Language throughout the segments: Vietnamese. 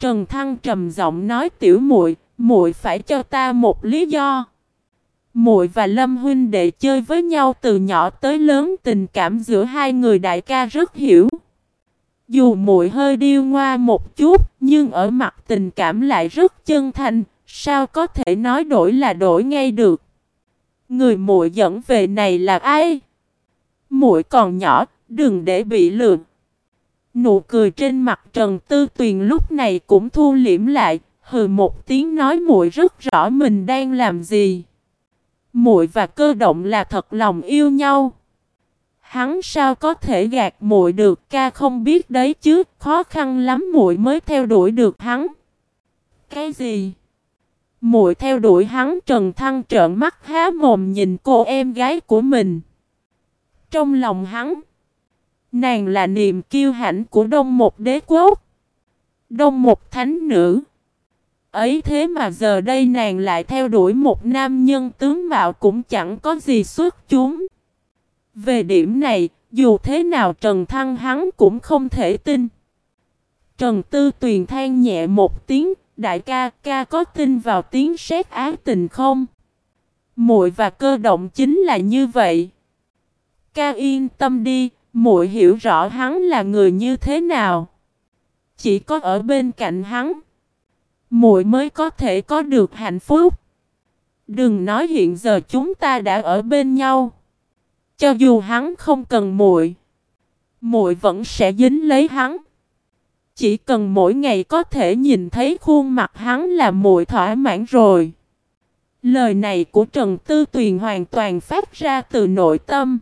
Trần Thăng trầm giọng nói tiểu muội, muội phải cho ta một lý do. Muội và Lâm huynh đệ chơi với nhau từ nhỏ tới lớn, tình cảm giữa hai người đại ca rất hiểu. Dù muội hơi điêu ngoa một chút, nhưng ở mặt tình cảm lại rất chân thành, sao có thể nói đổi là đổi ngay được. Người muội dẫn về này là ai? Muội còn nhỏ, đừng để bị lừa. Nụ cười trên mặt Trần Tư Tuyền lúc này cũng thu liễm lại, hừ một tiếng nói muội rất rõ mình đang làm gì. Muội và cơ động là thật lòng yêu nhau. Hắn sao có thể gạt muội được ca không biết đấy chứ, khó khăn lắm muội mới theo đuổi được hắn. Cái gì? Muội theo đuổi hắn Trần Thăng trợn mắt há mồm nhìn cô em gái của mình. Trong lòng hắn, nàng là niềm kiêu hãnh của đông một đế quốc, đông một thánh nữ. Ấy thế mà giờ đây nàng lại theo đuổi một nam nhân tướng mạo cũng chẳng có gì xuất chúng. Về điểm này, dù thế nào Trần Thăng hắn cũng không thể tin. Trần Tư Tuyền than nhẹ một tiếng, đại ca, ca có tin vào tiếng sét ái tình không? Muội và cơ động chính là như vậy. Ca yên tâm đi, muội hiểu rõ hắn là người như thế nào. Chỉ có ở bên cạnh hắn, muội mới có thể có được hạnh phúc. Đừng nói hiện giờ chúng ta đã ở bên nhau. Cho dù hắn không cần muội, muội vẫn sẽ dính lấy hắn. Chỉ cần mỗi ngày có thể nhìn thấy khuôn mặt hắn là muội thỏa mãn rồi. Lời này của Trần Tư Tuyền hoàn toàn phát ra từ nội tâm.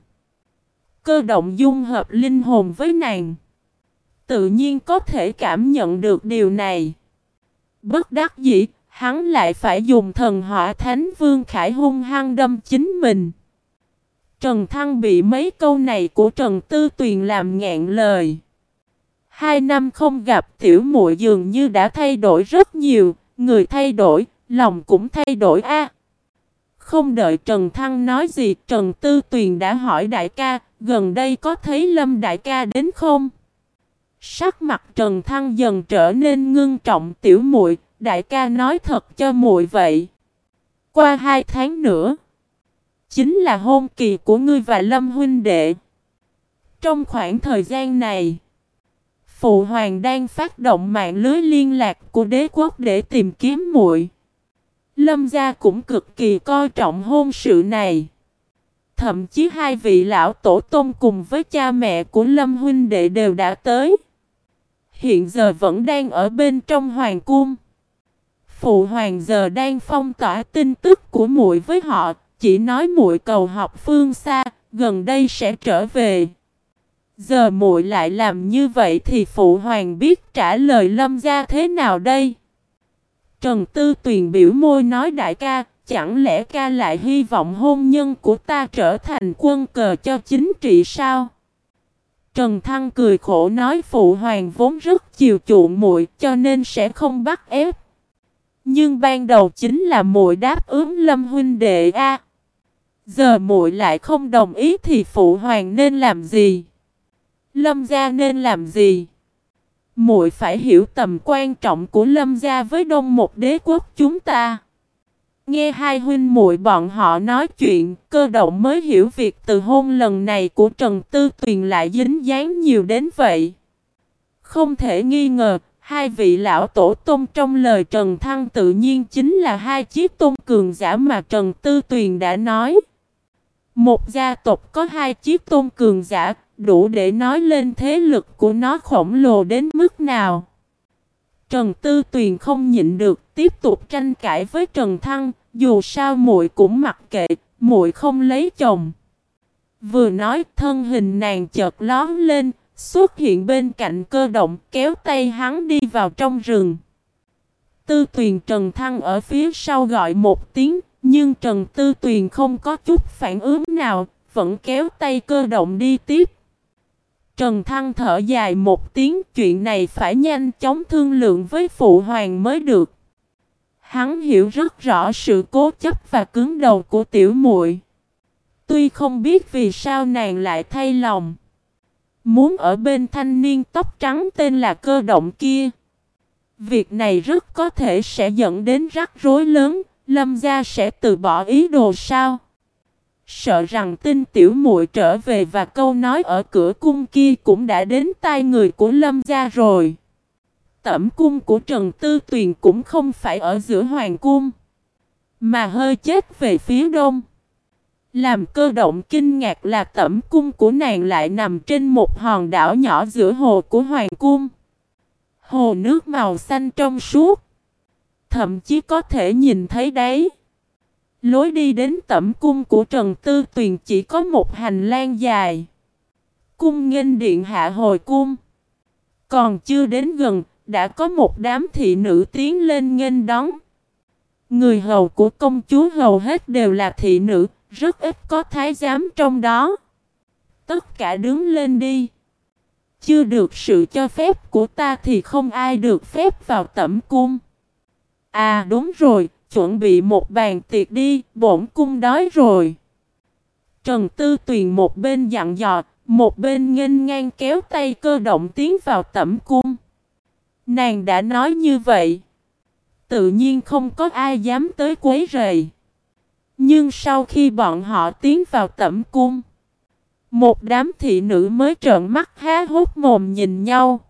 Cơ động dung hợp linh hồn với nàng. Tự nhiên có thể cảm nhận được điều này. Bất đắc dĩ, hắn lại phải dùng thần hỏa thánh vương khải hung hăng đâm chính mình. Trần Thăng bị mấy câu này của Trần Tư Tuyền làm ngẹn lời. Hai năm không gặp tiểu muội dường như đã thay đổi rất nhiều, người thay đổi, lòng cũng thay đổi a. không đợi Trần Thăng nói gì, Trần Tư Tuyền đã hỏi đại ca, gần đây có thấy Lâm đại ca đến không? Sắc mặt Trần Thăng dần trở nên ngưng trọng tiểu muội, đại ca nói thật cho muội vậy. Qua hai tháng nữa, chính là hôn kỳ của ngươi và Lâm huynh đệ. Trong khoảng thời gian này, Phụ hoàng đang phát động mạng lưới liên lạc của đế quốc để tìm kiếm muội. Lâm gia cũng cực kỳ coi trọng hôn sự này. Thậm chí hai vị lão tổ tông cùng với cha mẹ của Lâm huynh đệ đều đã tới. Hiện giờ vẫn đang ở bên trong hoàng cung. Phụ hoàng giờ đang phong tỏa tin tức của muội với họ, chỉ nói muội cầu học phương xa, gần đây sẽ trở về. Giờ muội lại làm như vậy thì phụ hoàng biết trả lời lâm gia thế nào đây? Trần Tư Tuyền biểu môi nói đại ca, chẳng lẽ ca lại hy vọng hôn nhân của ta trở thành quân cờ cho chính trị sao? Trần Thăng cười khổ nói phụ hoàng vốn rất chiều chuộng muội cho nên sẽ không bắt ép. Nhưng ban đầu chính là muội đáp ứng Lâm huynh đệ a. Giờ muội lại không đồng ý thì phụ hoàng nên làm gì? Lâm gia nên làm gì? Muội phải hiểu tầm quan trọng của Lâm gia với đông một đế quốc chúng ta. Nghe hai huynh muội bọn họ nói chuyện, cơ động mới hiểu việc từ hôn lần này của Trần Tư Tuyền lại dính dáng nhiều đến vậy. Không thể nghi ngờ, hai vị lão tổ tôn trong lời Trần Thăng tự nhiên chính là hai chiếc tôn cường giả mà Trần Tư Tuyền đã nói. Một gia tộc có hai chiếc tôn cường giả, đủ để nói lên thế lực của nó khổng lồ đến mức nào. Trần Tư Tuyền không nhịn được, tiếp tục tranh cãi với Trần Thăng, dù sao muội cũng mặc kệ, muội không lấy chồng. Vừa nói, thân hình nàng chợt lón lên, xuất hiện bên cạnh cơ động, kéo tay hắn đi vào trong rừng. Tư Tuyền Trần Thăng ở phía sau gọi một tiếng, nhưng Trần Tư Tuyền không có chút phản ứng nào, vẫn kéo tay cơ động đi tiếp. Trần Thăng thở dài một tiếng chuyện này phải nhanh chóng thương lượng với phụ hoàng mới được. Hắn hiểu rất rõ sự cố chấp và cứng đầu của tiểu muội. Tuy không biết vì sao nàng lại thay lòng. Muốn ở bên thanh niên tóc trắng tên là cơ động kia. Việc này rất có thể sẽ dẫn đến rắc rối lớn, Lâm gia sẽ từ bỏ ý đồ sao? Sợ rằng tin tiểu muội trở về và câu nói ở cửa cung kia cũng đã đến tai người của Lâm gia rồi. Tẩm cung của Trần Tư Tuyền cũng không phải ở giữa hoàng cung, mà hơi chết về phía đông. Làm cơ động kinh ngạc là tẩm cung của nàng lại nằm trên một hòn đảo nhỏ giữa hồ của hoàng cung. Hồ nước màu xanh trong suốt. Thậm chí có thể nhìn thấy đấy. Lối đi đến tẩm cung của Trần Tư Tuyền chỉ có một hành lang dài. Cung nghênh điện hạ hồi cung. Còn chưa đến gần, đã có một đám thị nữ tiến lên nghênh đón. Người hầu của công chúa hầu hết đều là thị nữ, rất ít có thái giám trong đó. Tất cả đứng lên đi. Chưa được sự cho phép của ta thì không ai được phép vào tẩm cung. À đúng rồi, chuẩn bị một bàn tiệc đi, bổn cung đói rồi. Trần Tư Tuyền một bên dặn dò, một bên nghênh ngang kéo tay cơ động tiến vào tẩm cung. Nàng đã nói như vậy. Tự nhiên không có ai dám tới quấy rầy. Nhưng sau khi bọn họ tiến vào tẩm cung, một đám thị nữ mới trợn mắt há hốt mồm nhìn nhau.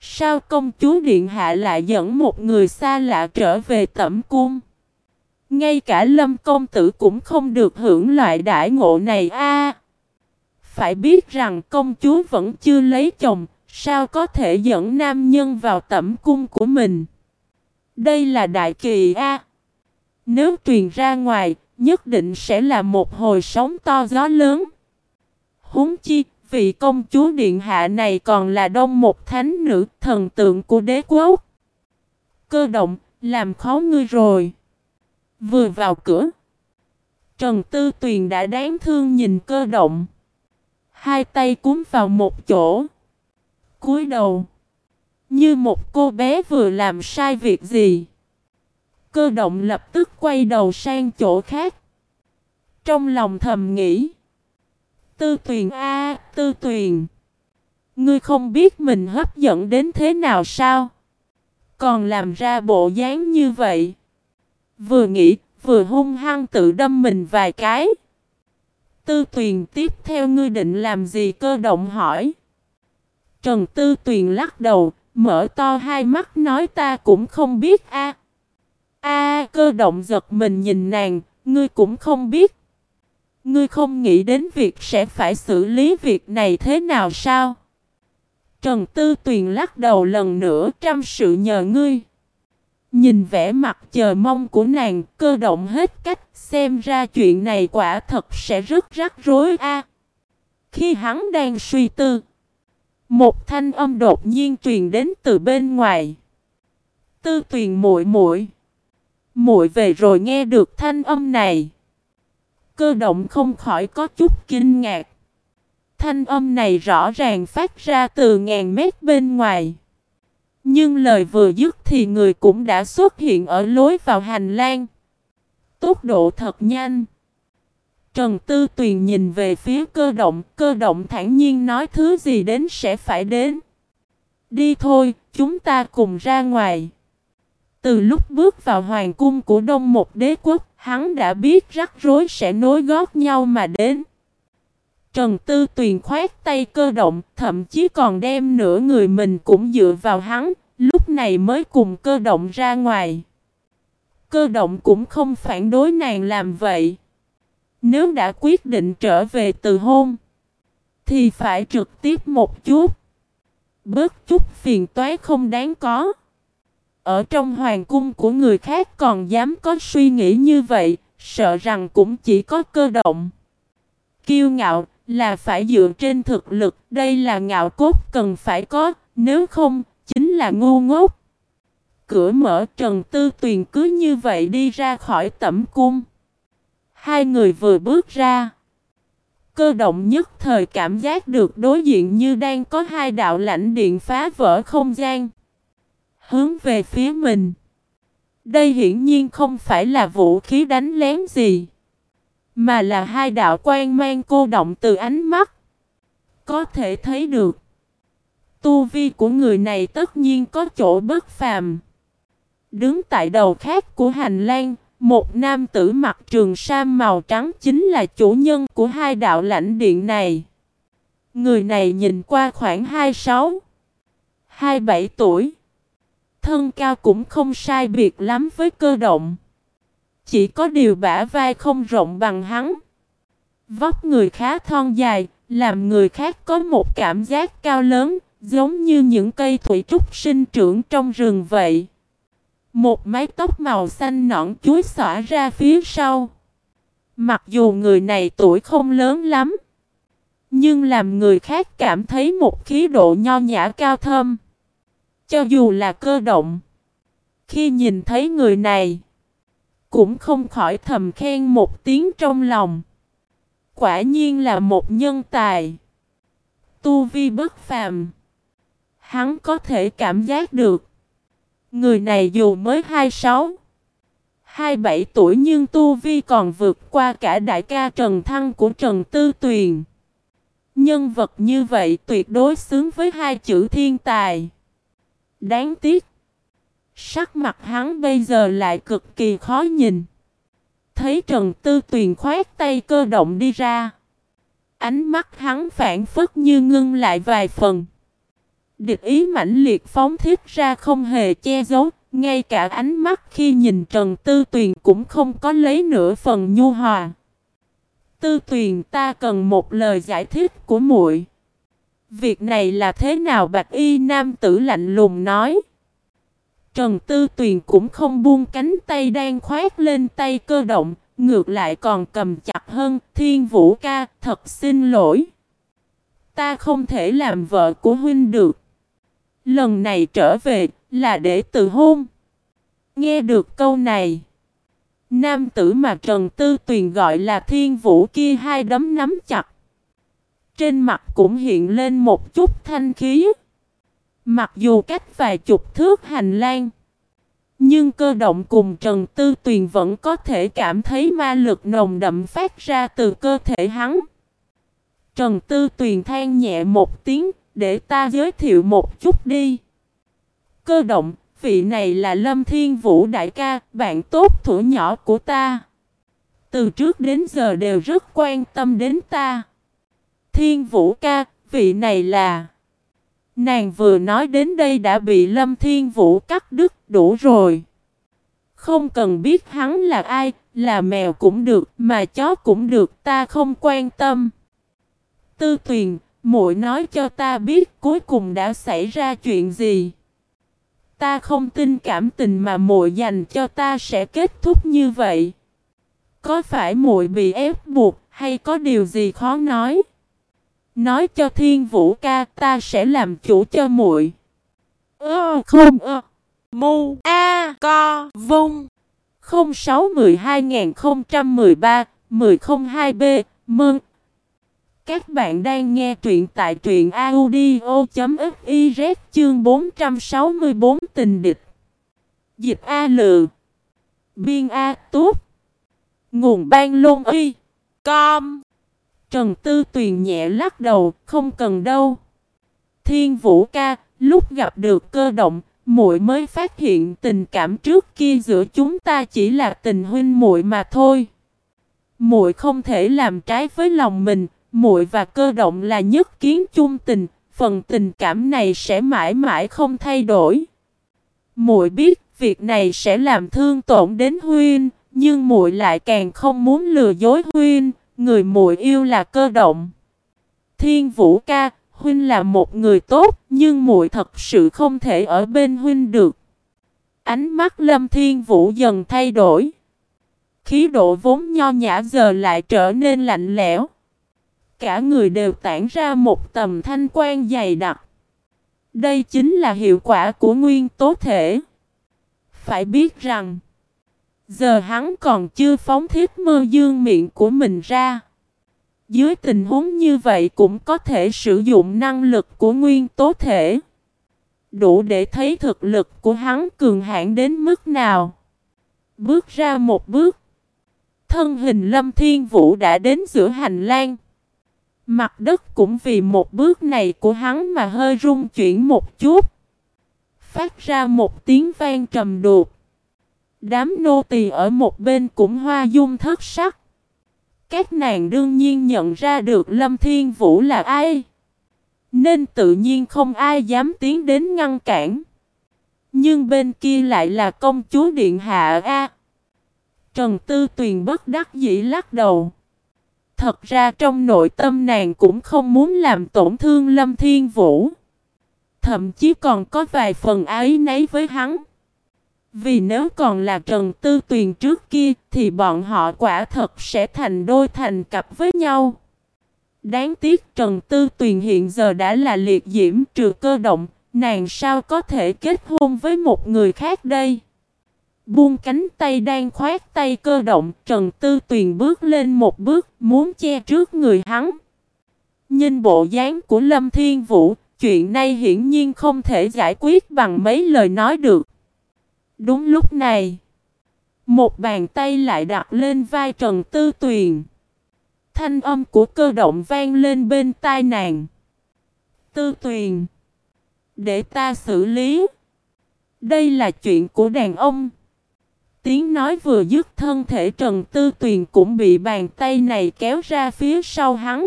Sao công chúa Điện Hạ lại dẫn một người xa lạ trở về tẩm cung? Ngay cả lâm công tử cũng không được hưởng loại đại ngộ này a. phải biết rằng công chúa vẫn chưa lấy chồng, sao có thể dẫn nam nhân vào tẩm cung của mình? Đây là đại kỳ a. Nếu truyền ra ngoài, nhất định sẽ là một hồi sóng to gió lớn. Huống chi, vị công chúa điện hạ này còn là đông một thánh nữ thần tượng của đế quốc. Cơ động, làm khó ngươi rồi. Vừa vào cửa, Trần Tư Tuyền đã đáng thương nhìn cơ động. Hai tay cúm vào một chỗ. cúi đầu. Như một cô bé vừa làm sai việc gì. Cơ động lập tức quay đầu sang chỗ khác. Trong lòng thầm nghĩ. Tư tuyền a tư tuyền. Ngươi không biết mình hấp dẫn đến thế nào sao? Còn làm ra bộ dáng như vậy. Vừa nghĩ, vừa hung hăng tự đâm mình vài cái. Tư tuyền tiếp theo ngươi định làm gì cơ động hỏi. Trần Tư Tuyền lắc đầu, mở to hai mắt nói ta cũng không biết a. A cơ động giật mình nhìn nàng, ngươi cũng không biết. Ngươi không nghĩ đến việc sẽ phải xử lý việc này thế nào sao? Trần Tư Tuyền lắc đầu lần nữa trăm sự nhờ ngươi. Nhìn vẻ mặt chờ mong của nàng, cơ động hết cách, xem ra chuyện này quả thật sẽ rất rắc rối a. Khi hắn đang suy tư, một thanh âm đột nhiên truyền đến từ bên ngoài. Tư Tuyền muội muội, muội về rồi nghe được thanh âm này. Cơ động không khỏi có chút kinh ngạc. Thanh âm này rõ ràng phát ra từ ngàn mét bên ngoài. Nhưng lời vừa dứt thì người cũng đã xuất hiện ở lối vào hành lang. Tốc độ thật nhanh. Trần Tư Tuyền nhìn về phía cơ động, cơ động thản nhiên nói thứ gì đến sẽ phải đến. Đi thôi, chúng ta cùng ra ngoài. Từ lúc bước vào hoàng cung của Đông một đế quốc, hắn đã biết rắc rối sẽ nối gót nhau mà đến. Trần Tư Tuyền khoát tay cơ động, thậm chí còn đem nửa người mình cũng dựa vào hắn, lúc này mới cùng cơ động ra ngoài. Cơ động cũng không phản đối nàng làm vậy. Nếu đã quyết định trở về từ hôn, thì phải trực tiếp một chút. Bớt chút phiền toái không đáng có. Ở trong hoàng cung của người khác còn dám có suy nghĩ như vậy, sợ rằng cũng chỉ có cơ động. Kiêu ngạo là phải dựa trên thực lực, đây là ngạo cốt cần phải có, nếu không, chính là ngu ngốc. Cửa mở Trần Tư Tuyền cứ như vậy đi ra khỏi tẩm cung. Hai người vừa bước ra. Cơ động nhất thời cảm giác được đối diện như đang có hai đạo lãnh điện phá vỡ không gian hướng về phía mình. Đây hiển nhiên không phải là vũ khí đánh lén gì, mà là hai đạo quan mang cô động từ ánh mắt. Có thể thấy được, Tu vi của người này tất nhiên có chỗ bất phàm. Đứng tại đầu khác của hành lang, một nam tử mặc trường sam màu trắng chính là chủ nhân của hai đạo lãnh điện này. Người này nhìn qua khoảng 26, 27 tuổi. Thân cao cũng không sai biệt lắm với cơ động. Chỉ có điều bả vai không rộng bằng hắn. Vóc người khá thon dài, làm người khác có một cảm giác cao lớn, giống như những cây thủy trúc sinh trưởng trong rừng vậy. Một mái tóc màu xanh nõn chuối xõa ra phía sau. Mặc dù người này tuổi không lớn lắm, nhưng làm người khác cảm thấy một khí độ nho nhã cao thơm. Cho dù là cơ động, khi nhìn thấy người này, cũng không khỏi thầm khen một tiếng trong lòng. Quả nhiên là một nhân tài. Tu vi bất phàm. Hắn có thể cảm giác được. Người này dù mới 26, 27 tuổi nhưng Tu Vi còn vượt qua cả đại ca Trần Thăng của Trần Tư Tuyền. Nhân vật như vậy tuyệt đối xứng với hai chữ thiên tài. Đáng tiếc. Sắc mặt hắn bây giờ lại cực kỳ khó nhìn. Thấy Trần Tư Tuyền khoát tay cơ động đi ra. Ánh mắt hắn phản phất như ngưng lại vài phần. Địch ý mãnh liệt phóng thiết ra không hề che giấu, ngay cả ánh mắt khi nhìn Trần Tư Tuyền cũng không có lấy nửa phần nhu hòa. Tư Tuyền ta cần một lời giải thích của muội. Việc này là thế nào Bạch Y Nam tử lạnh lùng nói. Trần Tư Tuyền cũng không buông cánh tay đang khoét lên tay cơ động, ngược lại còn cầm chặt hơn, Thiên Vũ ca, thật xin lỗi. Ta không thể làm vợ của huynh được. Lần này trở về là để từ hôn. Nghe được câu này. Nam tử mà Trần Tư Tuyền gọi là thiên vũ kia hai đấm nắm chặt. Trên mặt cũng hiện lên một chút thanh khí. Mặc dù cách vài chục thước hành lang. Nhưng cơ động cùng Trần Tư Tuyền vẫn có thể cảm thấy ma lực nồng đậm phát ra từ cơ thể hắn. Trần Tư Tuyền than nhẹ một tiếng, để ta giới thiệu một chút đi. Cơ động, vị này là Lâm Thiên Vũ đại ca, bạn tốt thủ nhỏ của ta. Từ trước đến giờ đều rất quan tâm đến ta. Thiên Vũ ca, vị này là... Nàng vừa nói đến đây đã bị Lâm Thiên Vũ cắt đứt đủ rồi. Không cần biết hắn là ai, là mèo cũng được, mà chó cũng được, ta không quan tâm. Tư Tuyền, muội nói cho ta biết cuối cùng đã xảy ra chuyện gì. Ta không tin cảm tình mà muội dành cho ta sẽ kết thúc như vậy. Có phải muội bị ép buộc hay có điều gì khó nói? Nói cho Thiên Vũ ca, ta sẽ làm chủ cho muội. Ơ, không, ơ. Mu, A, Co, Vung 0612 1002 b Mừng các bạn đang nghe truyện tại truyện audio.fiz chương 464 tình địch. Dịch A Lự. Biên A Túp. Nguồn ban lôn y. Com. Trần Tư Tuyền nhẹ lắc đầu, không cần đâu. Thiên Vũ ca, lúc gặp được cơ động, muội mới phát hiện tình cảm trước kia giữa chúng ta chỉ là tình huynh muội mà thôi. Muội không thể làm trái với lòng mình, muội và cơ động là nhất kiến chung tình, phần tình cảm này sẽ mãi mãi không thay đổi. Muội biết việc này sẽ làm thương tổn đến Huynh, nhưng muội lại càng không muốn lừa dối Huynh người muội yêu là cơ động. Thiên Vũ ca, huynh là một người tốt, nhưng muội thật sự không thể ở bên huynh được. Ánh mắt Lâm Thiên Vũ dần thay đổi. Khí độ vốn nho nhã giờ lại trở nên lạnh lẽo cả người đều tản ra một tầm thanh quan dày đặc. Đây chính là hiệu quả của nguyên tố thể. Phải biết rằng, giờ hắn còn chưa phóng thiết mơ dương miệng của mình ra. Dưới tình huống như vậy cũng có thể sử dụng năng lực của nguyên tố thể. Đủ để thấy thực lực của hắn cường hãn đến mức nào. Bước ra một bước. Thân hình Lâm Thiên Vũ đã đến giữa hành lang. Mặt đất cũng vì một bước này của hắn mà hơi rung chuyển một chút. Phát ra một tiếng vang trầm đột. Đám nô tỳ ở một bên cũng hoa dung thất sắc. Các nàng đương nhiên nhận ra được Lâm Thiên Vũ là ai. Nên tự nhiên không ai dám tiến đến ngăn cản. Nhưng bên kia lại là công chúa Điện Hạ A. Trần Tư Tuyền bất đắc dĩ lắc đầu. Thật ra trong nội tâm nàng cũng không muốn làm tổn thương Lâm Thiên Vũ. Thậm chí còn có vài phần ái nấy với hắn. Vì nếu còn là Trần Tư Tuyền trước kia thì bọn họ quả thật sẽ thành đôi thành cặp với nhau. Đáng tiếc Trần Tư Tuyền hiện giờ đã là liệt diễm trừ cơ động, nàng sao có thể kết hôn với một người khác đây? Buông cánh tay đang khoát tay cơ động, Trần Tư Tuyền bước lên một bước, muốn che trước người hắn. Nhìn bộ dáng của Lâm Thiên Vũ, chuyện này hiển nhiên không thể giải quyết bằng mấy lời nói được. Đúng lúc này, một bàn tay lại đặt lên vai Trần Tư Tuyền. Thanh âm của cơ động vang lên bên tai nàng. Tư Tuyền, để ta xử lý. Đây là chuyện của đàn ông. Tiếng nói vừa dứt thân thể Trần Tư Tuyền cũng bị bàn tay này kéo ra phía sau hắn.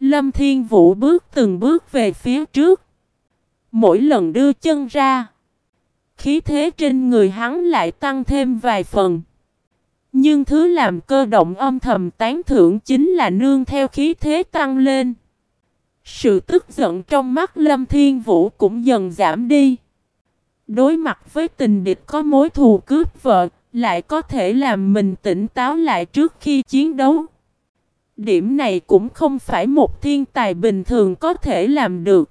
Lâm Thiên Vũ bước từng bước về phía trước. Mỗi lần đưa chân ra. Khí thế trên người hắn lại tăng thêm vài phần. Nhưng thứ làm cơ động âm thầm tán thưởng chính là nương theo khí thế tăng lên. Sự tức giận trong mắt Lâm Thiên Vũ cũng dần giảm đi. Đối mặt với tình địch có mối thù cướp vợ, lại có thể làm mình tỉnh táo lại trước khi chiến đấu. Điểm này cũng không phải một thiên tài bình thường có thể làm được.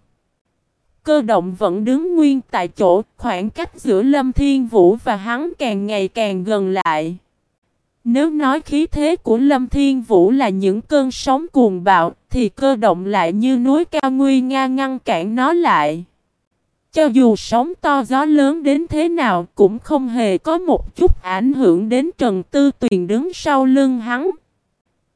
Cơ động vẫn đứng nguyên tại chỗ, khoảng cách giữa Lâm Thiên Vũ và hắn càng ngày càng gần lại. Nếu nói khí thế của Lâm Thiên Vũ là những cơn sóng cuồng bạo, thì cơ động lại như núi cao nguy nga ngăn cản nó lại. Cho dù sóng to gió lớn đến thế nào cũng không hề có một chút ảnh hưởng đến Trần Tư Tuyền đứng sau lưng hắn.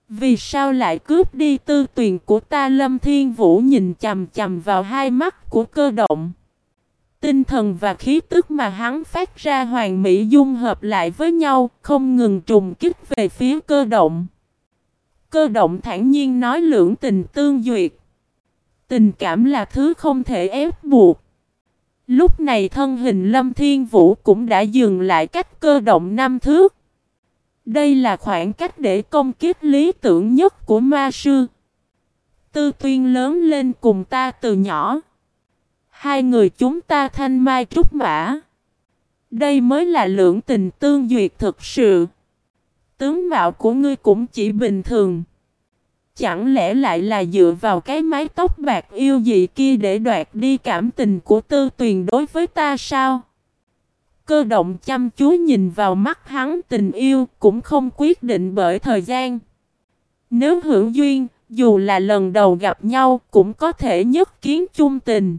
Vì sao lại cướp đi tư tuyền của ta Lâm Thiên Vũ nhìn chầm chầm vào hai mắt của cơ động. Tinh thần và khí tức mà hắn phát ra hoàn mỹ dung hợp lại với nhau, không ngừng trùng kích về phía cơ động. Cơ động thản nhiên nói lưỡng tình tương duyệt. Tình cảm là thứ không thể ép buộc. Lúc này thân hình Lâm Thiên Vũ cũng đã dừng lại cách cơ động năm thước. Đây là khoảng cách để công kiếp lý tưởng nhất của ma sư. Tư tuyên lớn lên cùng ta từ nhỏ. Hai người chúng ta thanh mai trúc mã. Đây mới là lượng tình tương duyệt thực sự. Tướng mạo của ngươi cũng chỉ bình thường. Chẳng lẽ lại là dựa vào cái mái tóc bạc yêu dị kia để đoạt đi cảm tình của tư tuyền đối với ta sao? Cơ động chăm chú nhìn vào mắt hắn tình yêu cũng không quyết định bởi thời gian. Nếu hữu duyên, dù là lần đầu gặp nhau cũng có thể nhất kiến chung tình.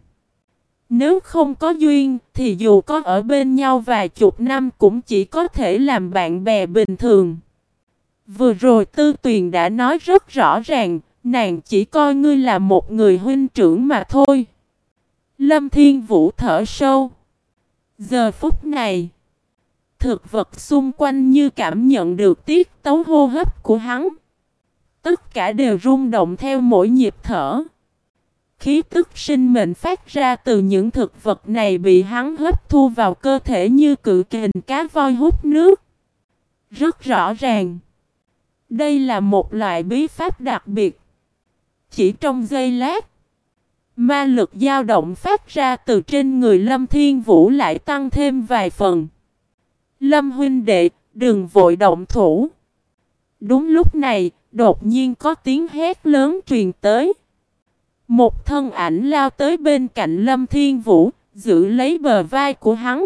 Nếu không có duyên thì dù có ở bên nhau vài chục năm cũng chỉ có thể làm bạn bè bình thường. Vừa rồi Tư Tuyền đã nói rất rõ ràng, nàng chỉ coi ngươi là một người huynh trưởng mà thôi. Lâm Thiên Vũ thở sâu. Giờ phút này, thực vật xung quanh như cảm nhận được tiết tấu hô hấp của hắn. Tất cả đều rung động theo mỗi nhịp thở. Khí tức sinh mệnh phát ra từ những thực vật này bị hắn hấp thu vào cơ thể như cự kình cá voi hút nước. Rất rõ ràng. Đây là một loại bí pháp đặc biệt. Chỉ trong giây lát, ma lực dao động phát ra từ trên người Lâm Thiên Vũ lại tăng thêm vài phần. Lâm huynh đệ, đừng vội động thủ. Đúng lúc này, đột nhiên có tiếng hét lớn truyền tới. Một thân ảnh lao tới bên cạnh Lâm Thiên Vũ, giữ lấy bờ vai của hắn.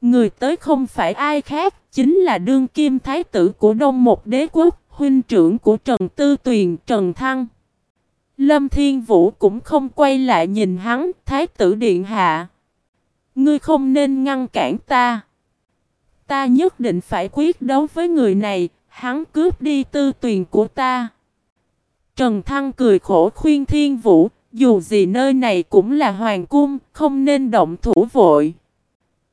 Người tới không phải ai khác, chính là đương kim thái tử của Đông Một Đế Quốc, huynh trưởng của Trần Tư Tuyền, Trần Thăng. Lâm Thiên Vũ cũng không quay lại nhìn hắn, thái tử điện hạ. Ngươi không nên ngăn cản ta. Ta nhất định phải quyết đấu với người này, hắn cướp đi tư tuyền của ta. Trần Thăng cười khổ khuyên Thiên Vũ, dù gì nơi này cũng là hoàng cung, không nên động thủ vội.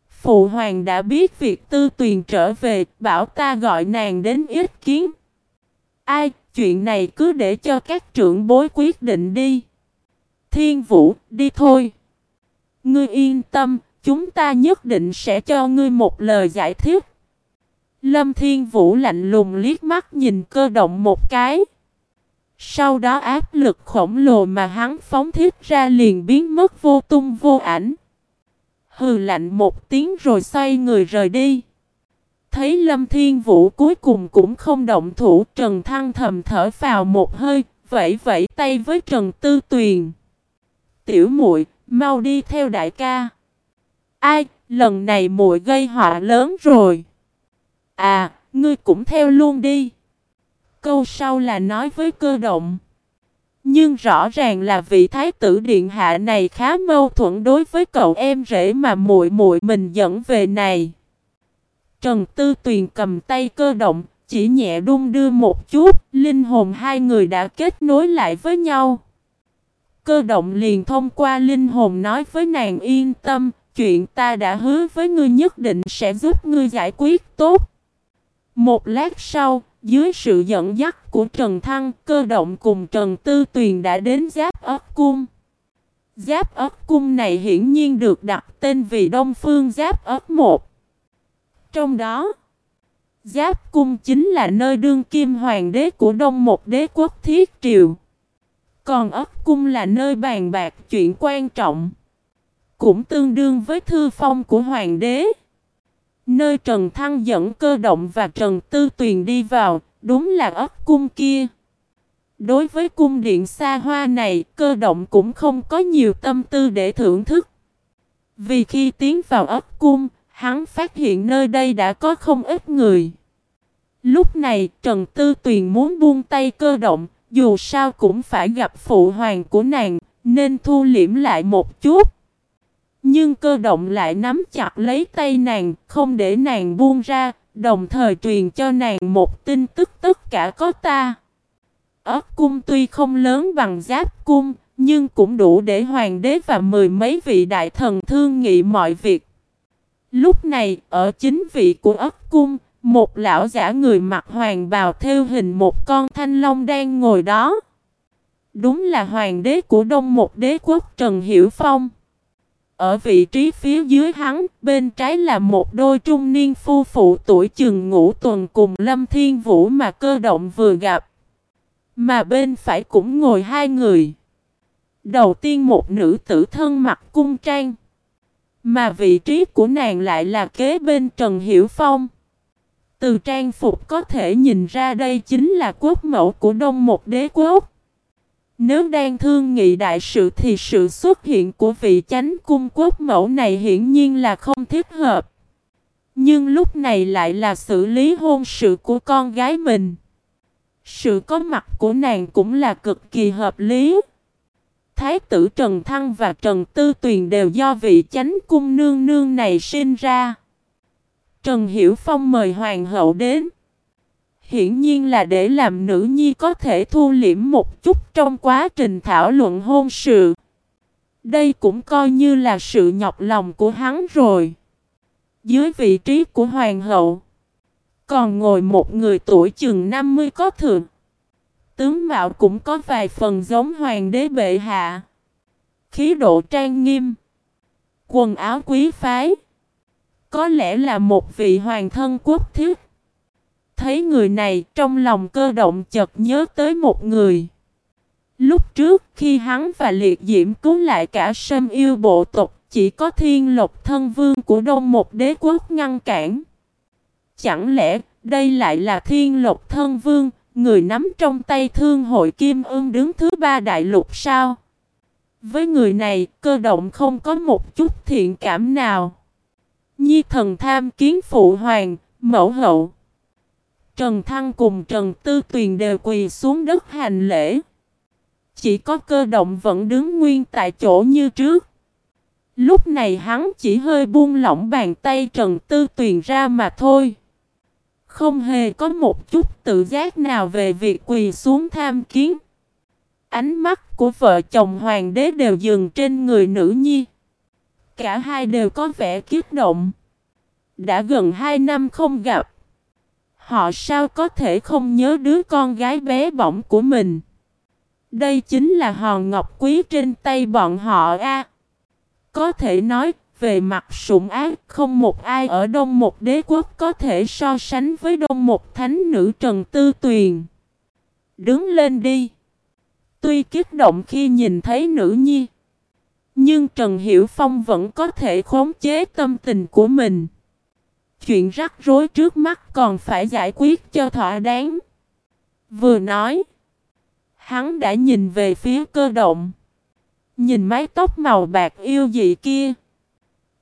Phụ hoàng đã biết việc tư tuyền trở về, bảo ta gọi nàng đến ít kiến. Ai, chuyện này cứ để cho các trưởng bối quyết định đi. Thiên Vũ, đi thôi. Ngươi yên tâm, chúng ta nhất định sẽ cho ngươi một lời giải thích. Lâm Thiên Vũ lạnh lùng liếc mắt nhìn cơ động một cái. Sau đó áp lực khổng lồ mà hắn phóng thiết ra liền biến mất vô tung vô ảnh. Hừ lạnh một tiếng rồi xoay người rời đi. Thấy Lâm Thiên Vũ cuối cùng cũng không động thủ Trần Thăng thầm thở vào một hơi, vẫy vẫy tay với Trần Tư Tuyền. Tiểu muội mau đi theo đại ca. Ai, lần này muội gây họa lớn rồi. À, ngươi cũng theo luôn đi. Câu sau là nói với cơ động. Nhưng rõ ràng là vị thái tử điện hạ này khá mâu thuẫn đối với cậu em rể mà muội muội mình dẫn về này. Trần Tư Tuyền cầm tay cơ động, chỉ nhẹ đung đưa một chút, linh hồn hai người đã kết nối lại với nhau. Cơ động liền thông qua linh hồn nói với nàng yên tâm, chuyện ta đã hứa với ngươi nhất định sẽ giúp ngươi giải quyết tốt. Một lát sau, dưới sự dẫn dắt của Trần Thăng, cơ động cùng Trần Tư Tuyền đã đến Giáp ấp cung. Giáp ấp cung này hiển nhiên được đặt tên vì Đông Phương Giáp ấp 1. Trong đó, Giáp cung chính là nơi đương kim hoàng đế của Đông một đế quốc thiết triều. Còn ấp cung là nơi bàn bạc chuyện quan trọng. Cũng tương đương với thư phong của hoàng đế. Nơi Trần Thăng dẫn cơ động và Trần Tư Tuyền đi vào, đúng là ấp cung kia. Đối với cung điện xa hoa này, cơ động cũng không có nhiều tâm tư để thưởng thức. Vì khi tiến vào ấp cung, hắn phát hiện nơi đây đã có không ít người. Lúc này, Trần Tư Tuyền muốn buông tay cơ động, dù sao cũng phải gặp phụ hoàng của nàng, nên thu liễm lại một chút. Nhưng cơ động lại nắm chặt lấy tay nàng, không để nàng buông ra, đồng thời truyền cho nàng một tin tức tất cả có ta. Ất cung tuy không lớn bằng giáp cung, nhưng cũng đủ để hoàng đế và mười mấy vị đại thần thương nghị mọi việc. Lúc này, ở chính vị của ấp cung, một lão giả người mặc hoàng bào theo hình một con thanh long đang ngồi đó. Đúng là hoàng đế của đông một đế quốc Trần Hiểu Phong. Ở vị trí phía dưới hắn, bên trái là một đôi trung niên phu phụ tuổi chừng ngũ tuần cùng Lâm Thiên Vũ mà cơ động vừa gặp. Mà bên phải cũng ngồi hai người. Đầu tiên một nữ tử thân mặc cung trang. Mà vị trí của nàng lại là kế bên Trần Hiểu Phong. Từ trang phục có thể nhìn ra đây chính là quốc mẫu của Đông một đế quốc. Nếu đang thương nghị đại sự thì sự xuất hiện của vị chánh cung quốc mẫu này hiển nhiên là không thích hợp. Nhưng lúc này lại là xử lý hôn sự của con gái mình. Sự có mặt của nàng cũng là cực kỳ hợp lý. Thái tử Trần Thăng và Trần Tư Tuyền đều do vị chánh cung nương nương này sinh ra. Trần Hiểu Phong mời hoàng hậu đến. Hiển nhiên là để làm nữ nhi có thể thu liễm một chút trong quá trình thảo luận hôn sự. Đây cũng coi như là sự nhọc lòng của hắn rồi. Dưới vị trí của hoàng hậu, còn ngồi một người tuổi chừng 50 có thượng. Tướng mạo cũng có vài phần giống hoàng đế bệ hạ. Khí độ trang nghiêm, quần áo quý phái. Có lẽ là một vị hoàng thân quốc thiết. Thấy người này trong lòng cơ động chợt nhớ tới một người. Lúc trước khi hắn và liệt diễm cứu lại cả sâm yêu bộ tộc chỉ có thiên lộc thân vương của đông một đế quốc ngăn cản. Chẳng lẽ đây lại là thiên lộc thân vương, người nắm trong tay thương hội kim ương đứng thứ ba đại lục sao? Với người này, cơ động không có một chút thiện cảm nào. Nhi thần tham kiến phụ hoàng, mẫu hậu. Trần Thăng cùng Trần Tư Tuyền đều quỳ xuống đất hành lễ. Chỉ có cơ động vẫn đứng nguyên tại chỗ như trước. Lúc này hắn chỉ hơi buông lỏng bàn tay Trần Tư Tuyền ra mà thôi. Không hề có một chút tự giác nào về việc quỳ xuống tham kiến. Ánh mắt của vợ chồng hoàng đế đều dừng trên người nữ nhi. Cả hai đều có vẻ kiếp động. Đã gần hai năm không gặp. Họ sao có thể không nhớ đứa con gái bé bỏng của mình. Đây chính là hòn ngọc quý trên tay bọn họ a. Có thể nói, về mặt sủng ác, không một ai ở Đông một đế quốc có thể so sánh với Đông một thánh nữ Trần Tư Tuyền. Đứng lên đi. Tuy kích động khi nhìn thấy nữ nhi, nhưng Trần Hiểu Phong vẫn có thể khống chế tâm tình của mình. Chuyện rắc rối trước mắt còn phải giải quyết cho thỏa đáng. Vừa nói, hắn đã nhìn về phía cơ động. Nhìn mái tóc màu bạc yêu dị kia.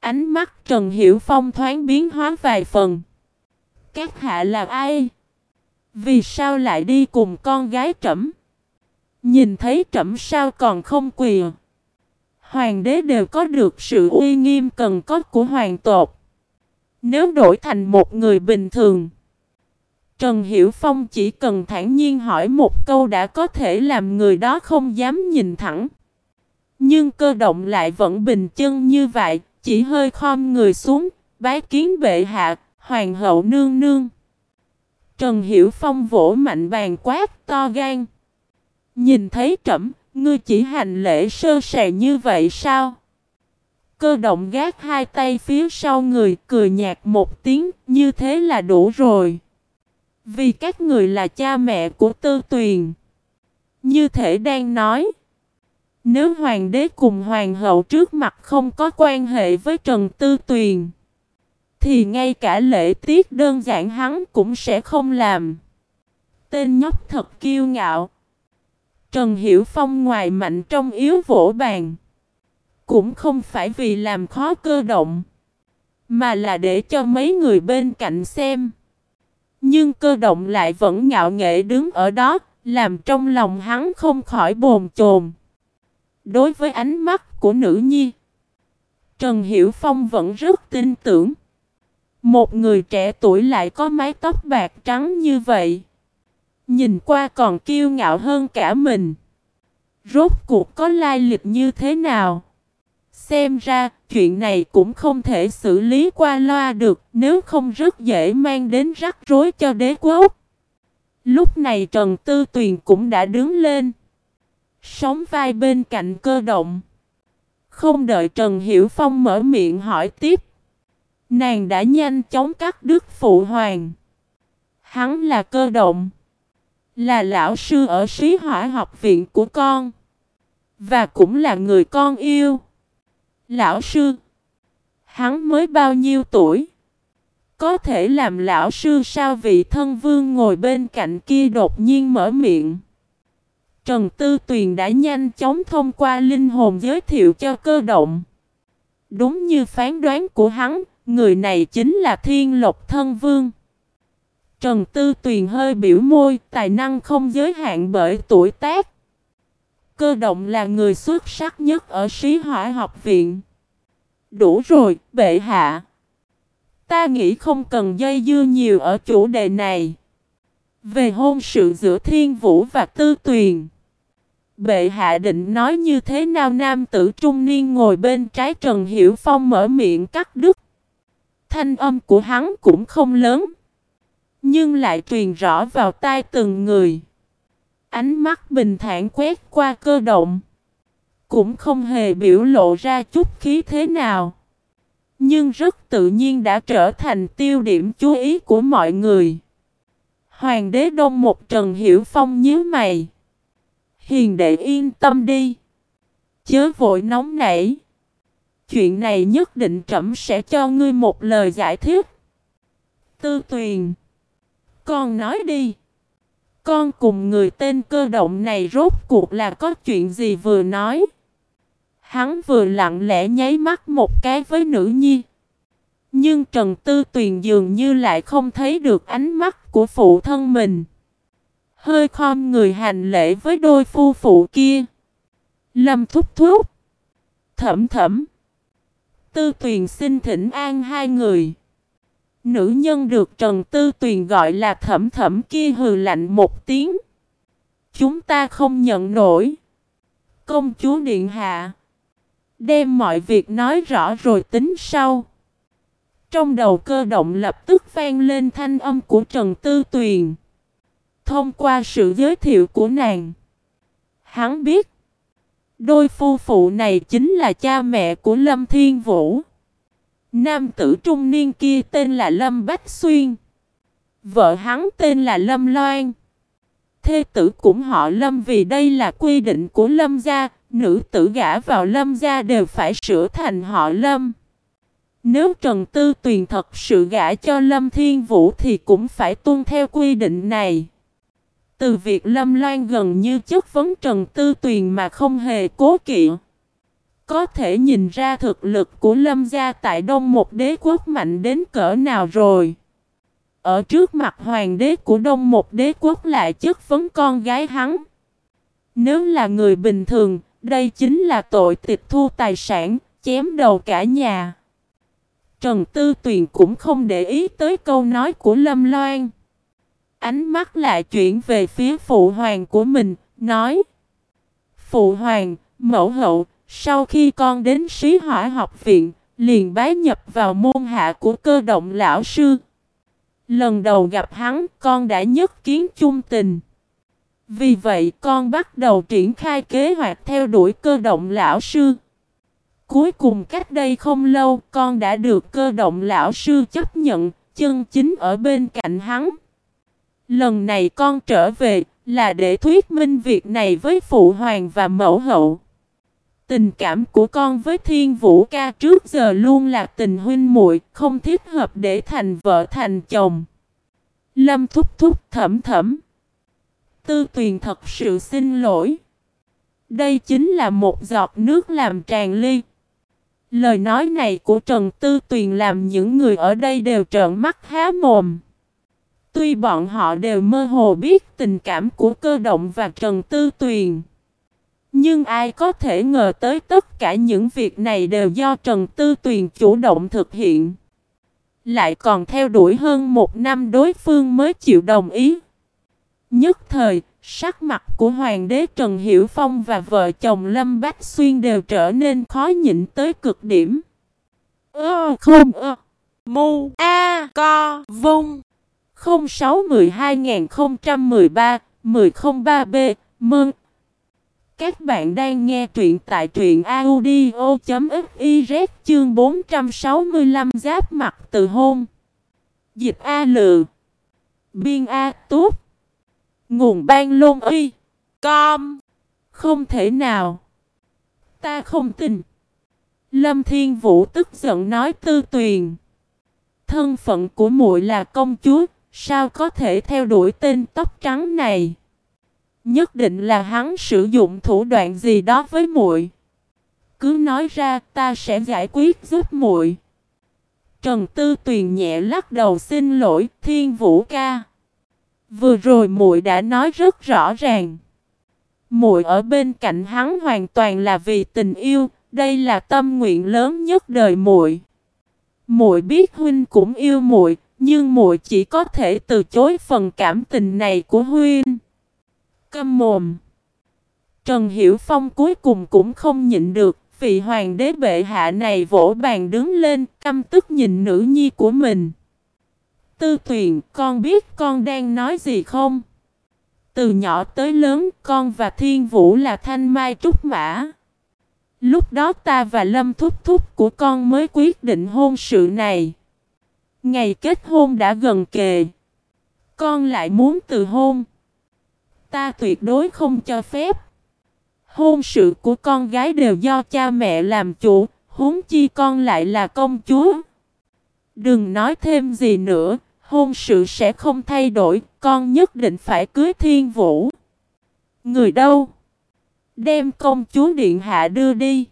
Ánh mắt Trần Hiểu Phong thoáng biến hóa vài phần. Các hạ là ai? Vì sao lại đi cùng con gái trẫm? Nhìn thấy trẫm sao còn không quỳ? Hoàng đế đều có được sự uy nghiêm cần có của hoàng tộc. Nếu đổi thành một người bình thường, Trần Hiểu Phong chỉ cần thản nhiên hỏi một câu đã có thể làm người đó không dám nhìn thẳng. Nhưng cơ động lại vẫn bình chân như vậy, chỉ hơi khom người xuống, bái kiến bệ hạ, hoàng hậu nương nương. Trần Hiểu Phong vỗ mạnh bàn quát to gan. Nhìn thấy trẫm, ngươi chỉ hành lễ sơ sài như vậy sao? Cơ động gác hai tay phía sau người, cười nhạt một tiếng, như thế là đủ rồi. Vì các người là cha mẹ của tư tuyền. Như thể đang nói. Nếu hoàng đế cùng hoàng hậu trước mặt không có quan hệ với Trần Tư Tuyền, thì ngay cả lễ tiết đơn giản hắn cũng sẽ không làm. Tên nhóc thật kiêu ngạo. Trần Hiểu Phong ngoài mạnh trong yếu vỗ bàn. Cũng không phải vì làm khó cơ động, mà là để cho mấy người bên cạnh xem. Nhưng cơ động lại vẫn ngạo nghệ đứng ở đó, làm trong lòng hắn không khỏi bồn chồn. Đối với ánh mắt của nữ nhi, Trần Hiểu Phong vẫn rất tin tưởng. Một người trẻ tuổi lại có mái tóc bạc trắng như vậy. Nhìn qua còn kiêu ngạo hơn cả mình. Rốt cuộc có lai lịch như thế nào? Xem ra, chuyện này cũng không thể xử lý qua loa được, nếu không rất dễ mang đến rắc rối cho đế quốc. Lúc này Trần Tư Tuyền cũng đã đứng lên. Sống vai bên cạnh cơ động. Không đợi Trần Hiểu Phong mở miệng hỏi tiếp. Nàng đã nhanh chóng cắt đứt phụ hoàng. Hắn là cơ động. Là lão sư ở sĩ hỏa học viện của con. Và cũng là người con yêu. Lão sư. Hắn mới bao nhiêu tuổi? Có thể làm lão sư sao vị thân vương ngồi bên cạnh kia đột nhiên mở miệng. Trần Tư Tuyền đã nhanh chóng thông qua linh hồn giới thiệu cho cơ động. Đúng như phán đoán của hắn, người này chính là Thiên Lộc Thân Vương. Trần Tư Tuyền hơi biểu môi, tài năng không giới hạn bởi tuổi tác. Cơ động là người xuất sắc nhất ở sĩ hỏa học viện. Đủ rồi, bệ hạ. Ta nghĩ không cần dây dưa nhiều ở chủ đề này. Về hôn sự giữa Thiên Vũ và Tư Tuyền. Bệ hạ định nói như thế nào nam tử trung niên ngồi bên trái Trần Hiểu Phong mở miệng cắt đứt. Thanh âm của hắn cũng không lớn. Nhưng lại truyền rõ vào tai từng người. Ánh mắt bình thản quét qua cơ động. Cũng không hề biểu lộ ra chút khí thế nào. Nhưng rất tự nhiên đã trở thành tiêu điểm chú ý của mọi người. Hoàng đế Đông một Trần Hiểu Phong nhíu mày. Hiền đệ yên tâm đi. Chớ vội nóng nảy. Chuyện này nhất định trẫm sẽ cho ngươi một lời giải thích. Tư tuyền. Con nói đi. Con cùng người tên cơ động này rốt cuộc là có chuyện gì vừa nói. Hắn vừa lặng lẽ nháy mắt một cái với nữ nhi. Nhưng Trần Tư Tuyền dường như lại không thấy được ánh mắt của phụ thân mình. Hơi khom người hành lễ với đôi phu phụ kia. Lâm thúc thúc. Thẩm thẩm. Tư Tuyền xin thỉnh an hai người. Nữ nhân được Trần Tư Tuyền gọi là thẩm thẩm kia hừ lạnh một tiếng. Chúng ta không nhận nổi. Công chúa Điện Hạ. Đem mọi việc nói rõ rồi tính sau. Trong đầu cơ động lập tức vang lên thanh âm của Trần Tư Tuyền. Thông qua sự giới thiệu của nàng. Hắn biết. Đôi phu phụ này chính là cha mẹ của Lâm Thiên Vũ. Nam tử trung niên kia tên là Lâm Bách Xuyên. Vợ hắn tên là Lâm Loan. Thê tử cũng họ Lâm vì đây là quy định của Lâm gia, nữ tử gả vào Lâm gia đều phải sửa thành họ Lâm. Nếu Trần Tư Tuyền thật sự gả cho Lâm Thiên Vũ thì cũng phải tuân theo quy định này. Từ việc Lâm Loan gần như chất vấn Trần Tư Tuyền mà không hề cố kỵ. Có thể nhìn ra thực lực của Lâm gia tại Đông một đế quốc mạnh đến cỡ nào rồi. Ở trước mặt hoàng đế của Đông một đế quốc lại chất vấn con gái hắn. Nếu là người bình thường, đây chính là tội tịch thu tài sản, chém đầu cả nhà. Trần Tư Tuyền cũng không để ý tới câu nói của Lâm Loan. Ánh mắt lại chuyển về phía phụ hoàng của mình, nói Phụ hoàng, mẫu hậu, sau khi con đến sĩ hỏa học viện, liền bái nhập vào môn hạ của cơ động lão sư. Lần đầu gặp hắn, con đã nhất kiến chung tình. Vì vậy con bắt đầu triển khai kế hoạch theo đuổi cơ động lão sư. Cuối cùng cách đây không lâu con đã được cơ động lão sư chấp nhận, chân chính ở bên cạnh hắn. Lần này con trở về là để thuyết minh việc này với phụ hoàng và mẫu hậu. Tình cảm của con với Thiên Vũ ca trước giờ luôn là tình huynh muội, không thích hợp để thành vợ thành chồng. Lâm thúc thúc thẩm thẩm. Tư tuyền thật sự xin lỗi. Đây chính là một giọt nước làm tràn ly. Lời nói này của Trần Tư Tuyền làm những người ở đây đều trợn mắt há mồm. Tuy bọn họ đều mơ hồ biết tình cảm của cơ động và Trần Tư Tuyền. Nhưng ai có thể ngờ tới tất cả những việc này đều do Trần Tư Tuyền chủ động thực hiện. Lại còn theo đuổi hơn một năm đối phương mới chịu đồng ý. Nhất thời, sắc mặt của Hoàng đế Trần Hiểu Phong và vợ chồng Lâm Bách Xuyên đều trở nên khó nhịn tới cực điểm. Ơ, không ơ. Mu, A, Co, Vung 06 12 1013 1003 B Mừng các bạn đang nghe truyện tại truyện audio.fiz chương 465 giáp mặt từ hôn. Dịch A Lự. Biên A tốt. Nguồn ban lôn y. Com. Không thể nào. Ta không tin. Lâm Thiên Vũ tức giận nói tư tuyền. Thân phận của muội là công chúa, sao có thể theo đuổi tên tóc trắng này? Nhất định là hắn sử dụng thủ đoạn gì đó với muội. Cứ nói ra ta sẽ giải quyết giúp muội. Trần Tư Tuyền nhẹ lắc đầu xin lỗi Thiên Vũ ca. Vừa rồi muội đã nói rất rõ ràng. Muội ở bên cạnh hắn hoàn toàn là vì tình yêu, đây là tâm nguyện lớn nhất đời muội. Muội biết huynh cũng yêu muội, nhưng muội chỉ có thể từ chối phần cảm tình này của huynh. Câm mồm. Trần Hiểu Phong cuối cùng cũng không nhịn được, vị hoàng đế bệ hạ này vỗ bàn đứng lên, căm tức nhìn nữ nhi của mình. Tư tuyền, con biết con đang nói gì không? Từ nhỏ tới lớn, con và Thiên Vũ là thanh mai trúc mã. Lúc đó ta và Lâm Thúc Thúc của con mới quyết định hôn sự này. Ngày kết hôn đã gần kề. Con lại muốn từ hôn. Ta tuyệt đối không cho phép. Hôn sự của con gái đều do cha mẹ làm chủ, huống chi con lại là công chúa. Đừng nói thêm gì nữa, hôn sự sẽ không thay đổi, con nhất định phải cưới thiên vũ. Người đâu? Đem công chúa điện hạ đưa đi.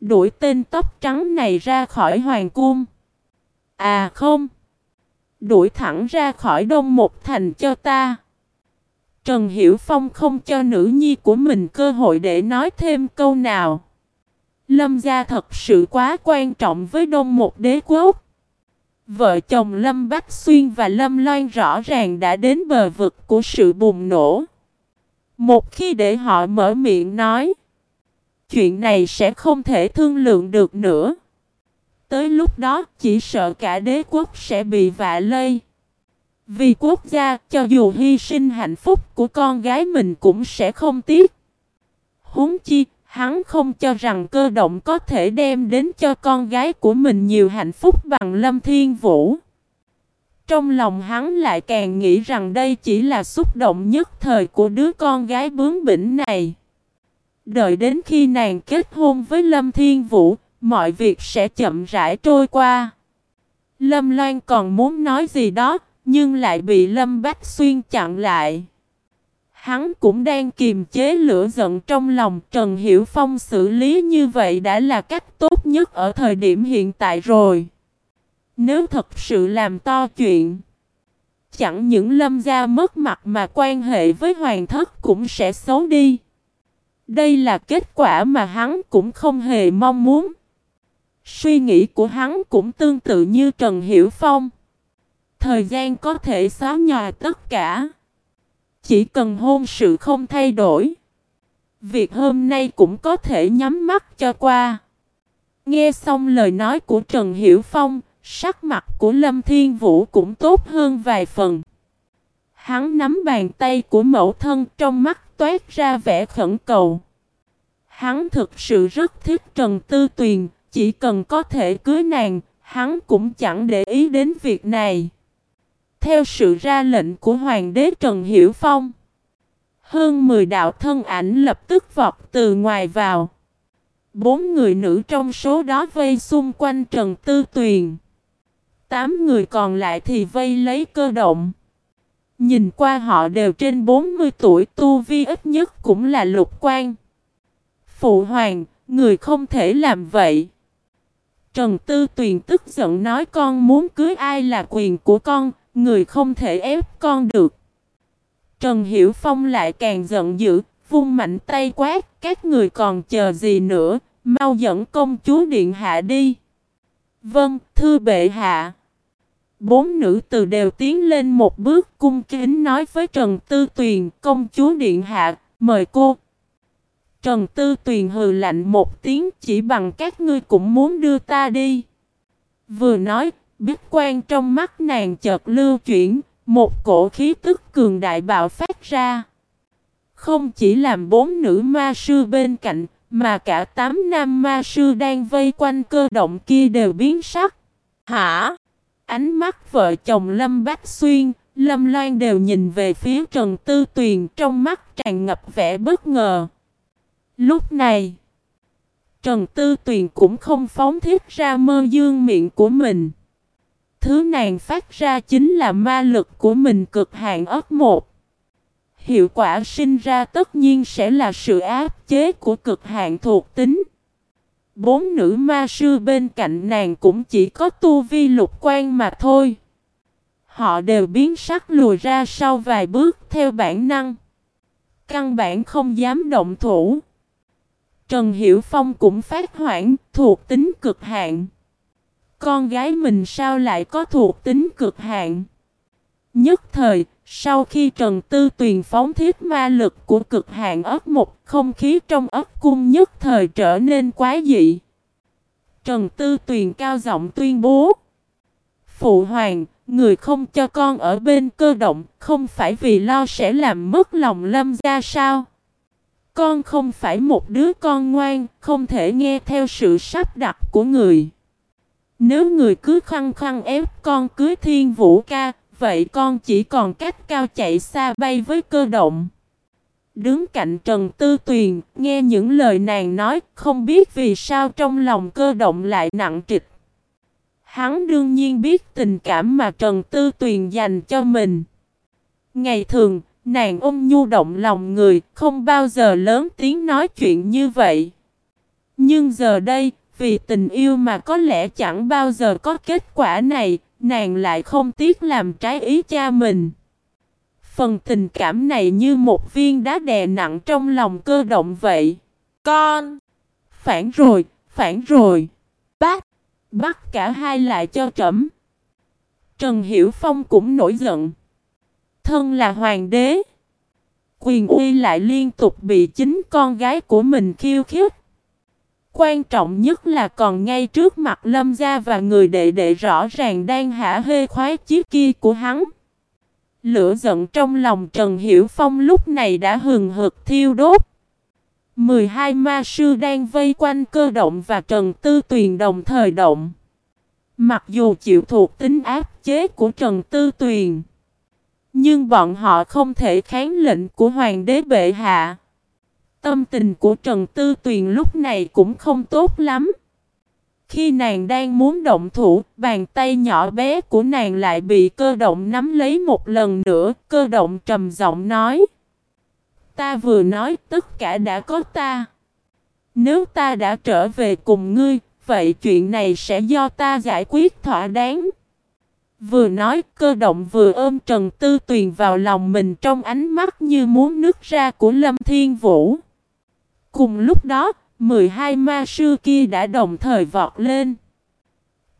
Đuổi tên tóc trắng này ra khỏi hoàng cung. À không. Đuổi thẳng ra khỏi đông một thành cho ta. Trần Hiểu Phong không cho nữ nhi của mình cơ hội để nói thêm câu nào. Lâm gia thật sự quá quan trọng với đông một đế quốc. Vợ chồng Lâm Bách Xuyên và Lâm Loan rõ ràng đã đến bờ vực của sự bùng nổ. Một khi để họ mở miệng nói, chuyện này sẽ không thể thương lượng được nữa. Tới lúc đó chỉ sợ cả đế quốc sẽ bị vạ lây. Vì quốc gia cho dù hy sinh hạnh phúc của con gái mình cũng sẽ không tiếc. Húng chi, hắn không cho rằng cơ động có thể đem đến cho con gái của mình nhiều hạnh phúc bằng Lâm Thiên Vũ. Trong lòng hắn lại càng nghĩ rằng đây chỉ là xúc động nhất thời của đứa con gái bướng bỉnh này. Đợi đến khi nàng kết hôn với Lâm Thiên Vũ, mọi việc sẽ chậm rãi trôi qua. Lâm Loan còn muốn nói gì đó, nhưng lại bị Lâm Bách Xuyên chặn lại. Hắn cũng đang kiềm chế lửa giận trong lòng Trần Hiểu Phong xử lý như vậy đã là cách tốt nhất ở thời điểm hiện tại rồi. Nếu thật sự làm to chuyện, chẳng những lâm gia mất mặt mà quan hệ với hoàng thất cũng sẽ xấu đi. Đây là kết quả mà hắn cũng không hề mong muốn. Suy nghĩ của hắn cũng tương tự như Trần Hiểu Phong. Thời gian có thể xóa nhòa tất cả. Chỉ cần hôn sự không thay đổi. Việc hôm nay cũng có thể nhắm mắt cho qua. Nghe xong lời nói của Trần Hiểu Phong, sắc mặt của Lâm Thiên Vũ cũng tốt hơn vài phần. Hắn nắm bàn tay của mẫu thân trong mắt toát ra vẻ khẩn cầu. Hắn thực sự rất thích Trần Tư Tuyền, chỉ cần có thể cưới nàng, hắn cũng chẳng để ý đến việc này. Theo sự ra lệnh của Hoàng đế Trần Hiểu Phong, hơn 10 đạo thân ảnh lập tức vọt từ ngoài vào. Bốn người nữ trong số đó vây xung quanh Trần Tư Tuyền. Tám người còn lại thì vây lấy cơ động. Nhìn qua họ đều trên 40 tuổi tu vi ít nhất cũng là lục quan. Phụ hoàng, người không thể làm vậy. Trần Tư Tuyền tức giận nói con muốn cưới ai là quyền của con, người không thể ép con được. Trần Hiểu Phong lại càng giận dữ, vung mạnh tay quát, các người còn chờ gì nữa, mau dẫn công chúa điện hạ đi. Vâng, thưa bệ hạ. Bốn nữ từ đều tiến lên một bước cung kính nói với Trần Tư Tuyền, công chúa điện hạ, mời cô. Trần Tư Tuyền hừ lạnh một tiếng chỉ bằng các ngươi cũng muốn đưa ta đi. Vừa nói, biết quan trong mắt nàng chợt lưu chuyển, một cổ khí tức cường đại bạo phát ra. Không chỉ làm bốn nữ ma sư bên cạnh, mà cả tám nam ma sư đang vây quanh cơ động kia đều biến sắc. Hả? Ánh mắt vợ chồng Lâm Bách Xuyên, Lâm Loan đều nhìn về phía Trần Tư Tuyền trong mắt tràn ngập vẻ bất ngờ. Lúc này, Trần Tư Tuyền cũng không phóng thiết ra mơ dương miệng của mình. Thứ nàng phát ra chính là ma lực của mình cực hạn ớt một. Hiệu quả sinh ra tất nhiên sẽ là sự áp chế của cực hạn thuộc tính. Bốn nữ ma sư bên cạnh nàng cũng chỉ có tu vi lục quan mà thôi. Họ đều biến sắc lùi ra sau vài bước theo bản năng. Căn bản không dám động thủ. Trần Hiểu Phong cũng phát hoảng thuộc tính cực hạn. Con gái mình sao lại có thuộc tính cực hạn? Nhất thời, sau khi Trần Tư Tuyền phóng thiết ma lực của cực hạn ớt một, không khí trong ớt cung nhất thời trở nên quá dị. Trần Tư Tuyền cao giọng tuyên bố. Phụ hoàng, người không cho con ở bên cơ động, không phải vì lo sẽ làm mất lòng lâm gia sao? Con không phải một đứa con ngoan, không thể nghe theo sự sắp đặt của người. Nếu người cứ khăng khăng ép con cưới thiên vũ ca, vậy con chỉ còn cách cao chạy xa bay với cơ động. Đứng cạnh Trần Tư Tuyền, nghe những lời nàng nói, không biết vì sao trong lòng cơ động lại nặng trịch. Hắn đương nhiên biết tình cảm mà Trần Tư Tuyền dành cho mình. Ngày thường, nàng ôm nhu động lòng người, không bao giờ lớn tiếng nói chuyện như vậy. Nhưng giờ đây, vì tình yêu mà có lẽ chẳng bao giờ có kết quả này, nàng lại không tiếc làm trái ý cha mình. Phần tình cảm này như một viên đá đè nặng trong lòng cơ động vậy. Con! Phản rồi, phản rồi. Bác! Bắt cả hai lại cho trẫm. Trần Hiểu Phong cũng nổi giận. Thân là hoàng đế. Quyền uy lại liên tục bị chính con gái của mình khiêu khích. Quan trọng nhất là còn ngay trước mặt lâm gia và người đệ đệ rõ ràng đang hả hê khoái chiếc kia của hắn. Lửa giận trong lòng Trần Hiểu Phong lúc này đã hừng hực thiêu đốt. 12 ma sư đang vây quanh cơ động và Trần Tư Tuyền đồng thời động. Mặc dù chịu thuộc tính áp chế của Trần Tư Tuyền, nhưng bọn họ không thể kháng lệnh của Hoàng đế bệ hạ. Tâm tình của Trần Tư Tuyền lúc này cũng không tốt lắm. Khi nàng đang muốn động thủ, bàn tay nhỏ bé của nàng lại bị cơ động nắm lấy một lần nữa, cơ động trầm giọng nói. Ta vừa nói tất cả đã có ta. Nếu ta đã trở về cùng ngươi, vậy chuyện này sẽ do ta giải quyết thỏa đáng. Vừa nói cơ động vừa ôm Trần Tư Tuyền vào lòng mình trong ánh mắt như muốn nứt ra của Lâm Thiên Vũ. Cùng lúc đó, 12 ma sư kia đã đồng thời vọt lên.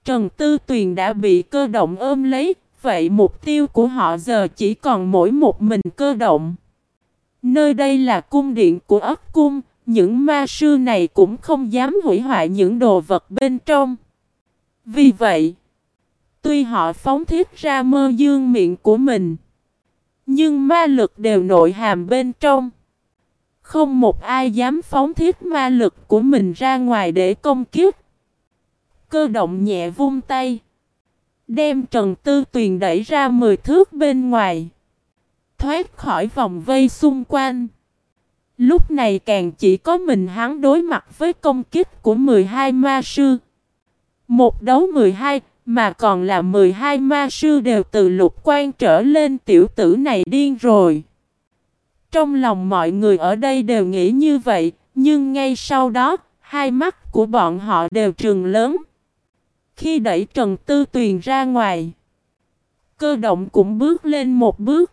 Trần Tư Tuyền đã bị cơ động ôm lấy, vậy mục tiêu của họ giờ chỉ còn mỗi một mình cơ động. Nơi đây là cung điện của ấp cung, những ma sư này cũng không dám hủy hoại những đồ vật bên trong. Vì vậy, tuy họ phóng thiết ra mơ dương miệng của mình, nhưng ma lực đều nội hàm bên trong. Không một ai dám phóng thiết ma lực của mình ra ngoài để công kiếp. Cơ động nhẹ vung tay. Đem Trần Tư Tuyền đẩy ra 10 thước bên ngoài. Thoát khỏi vòng vây xung quanh. Lúc này càng chỉ có mình hắn đối mặt với công kích của 12 ma sư. Một đấu 12, mà còn là 12 ma sư đều từ lục quan trở lên tiểu tử này điên rồi. Trong lòng mọi người ở đây đều nghĩ như vậy, nhưng ngay sau đó, hai mắt của bọn họ đều trừng lớn. Khi đẩy Trần Tư Tuyền ra ngoài, cơ động cũng bước lên một bước,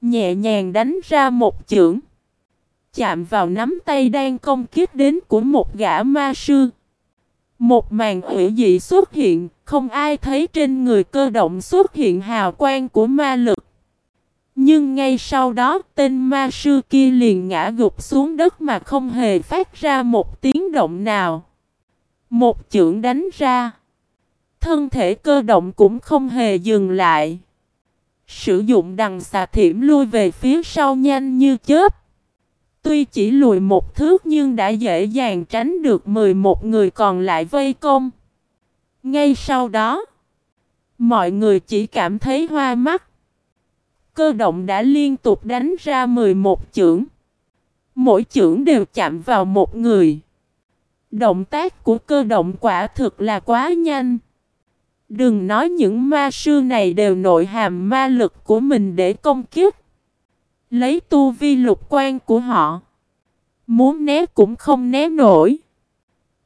nhẹ nhàng đánh ra một chưởng, chạm vào nắm tay đang công kiếp đến của một gã ma sư. Một màn hủy dị xuất hiện, không ai thấy trên người cơ động xuất hiện hào quang của ma lực. Nhưng ngay sau đó tên ma sư kia liền ngã gục xuống đất mà không hề phát ra một tiếng động nào. Một chưởng đánh ra. Thân thể cơ động cũng không hề dừng lại. Sử dụng đằng xà thiểm lui về phía sau nhanh như chớp. Tuy chỉ lùi một thước nhưng đã dễ dàng tránh được 11 người còn lại vây công. Ngay sau đó, mọi người chỉ cảm thấy hoa mắt. Cơ động đã liên tục đánh ra 11 chưởng. Mỗi chưởng đều chạm vào một người. Động tác của cơ động quả thực là quá nhanh. Đừng nói những ma sư này đều nội hàm ma lực của mình để công kiếp. Lấy tu vi lục quan của họ. Muốn né cũng không né nổi.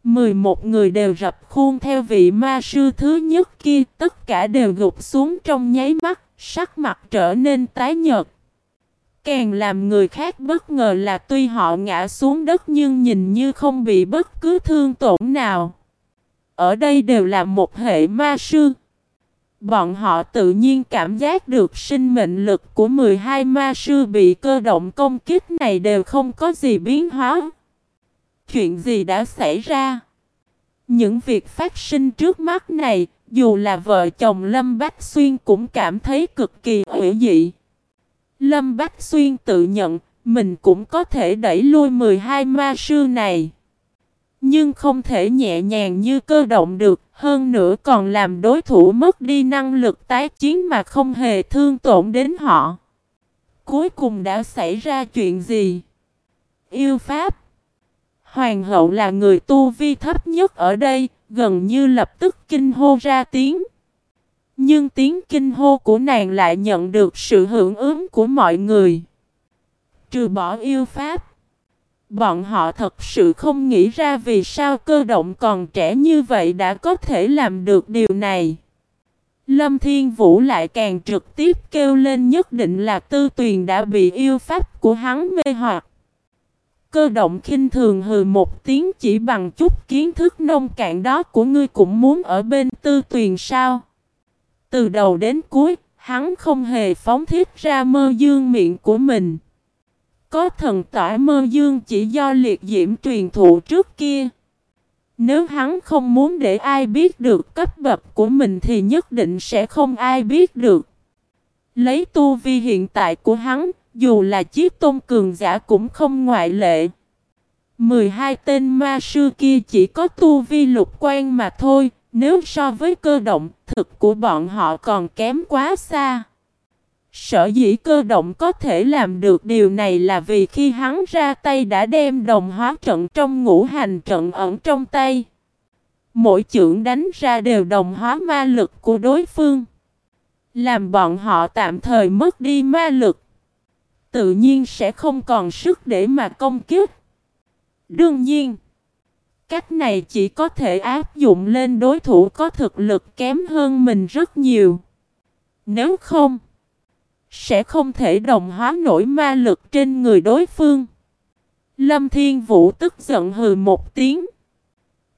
11 người đều rập khuôn theo vị ma sư thứ nhất kia, tất cả đều gục xuống trong nháy mắt, sắc mặt trở nên tái nhợt. Càng làm người khác bất ngờ là tuy họ ngã xuống đất nhưng nhìn như không bị bất cứ thương tổn nào. Ở đây đều là một hệ ma sư. Bọn họ tự nhiên cảm giác được sinh mệnh lực của 12 ma sư bị cơ động công kích này đều không có gì biến hóa. Chuyện gì đã xảy ra? Những việc phát sinh trước mắt này, dù là vợ chồng Lâm Bách Xuyên cũng cảm thấy cực kỳ hữu dị. Lâm Bách Xuyên tự nhận, mình cũng có thể đẩy lui 12 ma sư này. Nhưng không thể nhẹ nhàng như cơ động được, hơn nữa còn làm đối thủ mất đi năng lực tái chiến mà không hề thương tổn đến họ. Cuối cùng đã xảy ra chuyện gì? Yêu Pháp Hoàng hậu là người tu vi thấp nhất ở đây, gần như lập tức kinh hô ra tiếng. Nhưng tiếng kinh hô của nàng lại nhận được sự hưởng ứng của mọi người. Trừ bỏ yêu Pháp. Bọn họ thật sự không nghĩ ra vì sao cơ động còn trẻ như vậy đã có thể làm được điều này. Lâm Thiên Vũ lại càng trực tiếp kêu lên nhất định là tư tuyền đã bị yêu pháp của hắn mê hoặc. Cơ động khinh thường hừ một tiếng chỉ bằng chút kiến thức nông cạn đó của ngươi cũng muốn ở bên tư tuyền sao. Từ đầu đến cuối, hắn không hề phóng thiết ra mơ dương miệng của mình. Có thần tỏa mơ dương chỉ do liệt diễm truyền thụ trước kia. Nếu hắn không muốn để ai biết được cấp bậc của mình thì nhất định sẽ không ai biết được. Lấy tu vi hiện tại của hắn, dù là chiếc tôn cường giả cũng không ngoại lệ. 12 tên ma sư kia chỉ có tu vi lục quan mà thôi, nếu so với cơ động, thực của bọn họ còn kém quá xa. Sở dĩ cơ động có thể làm được điều này là vì khi hắn ra tay đã đem đồng hóa trận trong ngũ hành trận ẩn trong tay. Mỗi chưởng đánh ra đều đồng hóa ma lực của đối phương. Làm bọn họ tạm thời mất đi ma lực. Tự nhiên sẽ không còn sức để mà công kiếp. Đương nhiên, cách này chỉ có thể áp dụng lên đối thủ có thực lực kém hơn mình rất nhiều. Nếu không, sẽ không thể đồng hóa nổi ma lực trên người đối phương. Lâm Thiên Vũ tức giận hừ một tiếng.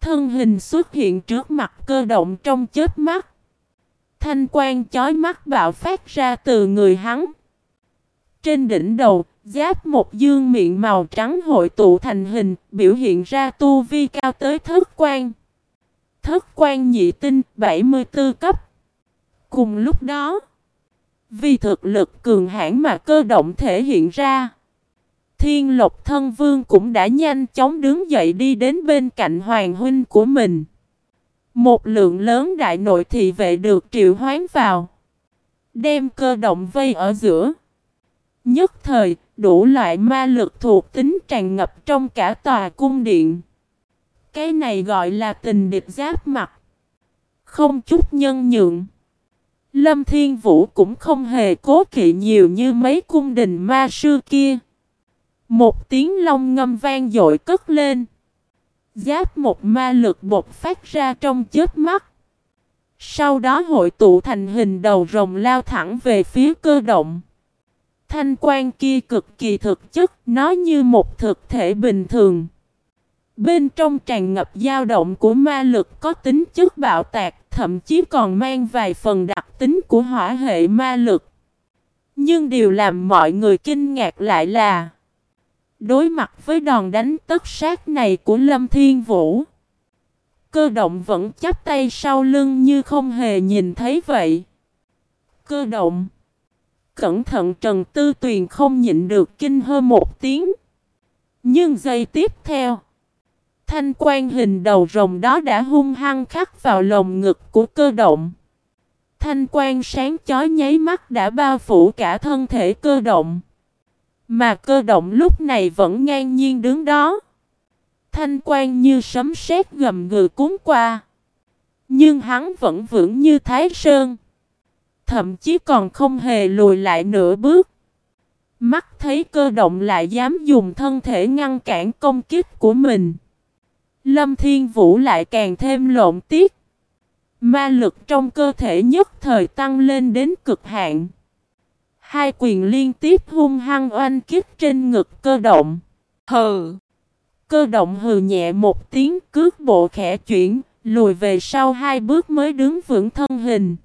Thân hình xuất hiện trước mặt cơ động trong chết mắt. Thanh quan chói mắt bạo phát ra từ người hắn. Trên đỉnh đầu, giáp một dương miệng màu trắng hội tụ thành hình, biểu hiện ra tu vi cao tới thất quan. Thất quan nhị tinh 74 cấp. Cùng lúc đó, vì thực lực cường hãn mà cơ động thể hiện ra, Thiên Lộc Thân Vương cũng đã nhanh chóng đứng dậy đi đến bên cạnh hoàng huynh của mình. Một lượng lớn đại nội thị vệ được triệu hoán vào. Đem cơ động vây ở giữa. Nhất thời, đủ loại ma lực thuộc tính tràn ngập trong cả tòa cung điện. Cái này gọi là tình địch giáp mặt. Không chút nhân nhượng. Lâm Thiên Vũ cũng không hề cố kỵ nhiều như mấy cung đình ma sư kia. Một tiếng long ngâm vang dội cất lên. Giáp một ma lực bột phát ra trong chết mắt. Sau đó hội tụ thành hình đầu rồng lao thẳng về phía cơ động. Thanh quan kia cực kỳ thực chất, nó như một thực thể bình thường. Bên trong tràn ngập dao động của ma lực có tính chất bạo tạc, thậm chí còn mang vài phần đặc tính của hỏa hệ ma lực. Nhưng điều làm mọi người kinh ngạc lại là Đối mặt với đòn đánh tất sát này của Lâm Thiên Vũ Cơ động vẫn chắp tay sau lưng như không hề nhìn thấy vậy Cơ động Cẩn thận Trần Tư Tuyền không nhịn được kinh hơ một tiếng Nhưng giây tiếp theo, Thanh quan hình đầu rồng đó đã hung hăng khắc vào lồng ngực của cơ động Thanh quan sáng chói nháy mắt đã bao phủ cả thân thể cơ động mà cơ động lúc này vẫn ngang nhiên đứng đó. Thanh quan như sấm sét gầm ngừ cuốn qua. Nhưng hắn vẫn vững như thái sơn. Thậm chí còn không hề lùi lại nửa bước. Mắt thấy cơ động lại dám dùng thân thể ngăn cản công kích của mình. Lâm Thiên Vũ lại càng thêm lộn tiết, Ma lực trong cơ thể nhất thời tăng lên đến cực hạn. Hai quyền liên tiếp hung hăng oanh kích trên ngực cơ động. Hừ! Cơ động hừ nhẹ một tiếng cước bộ khẽ chuyển, lùi về sau hai bước mới đứng vững thân hình.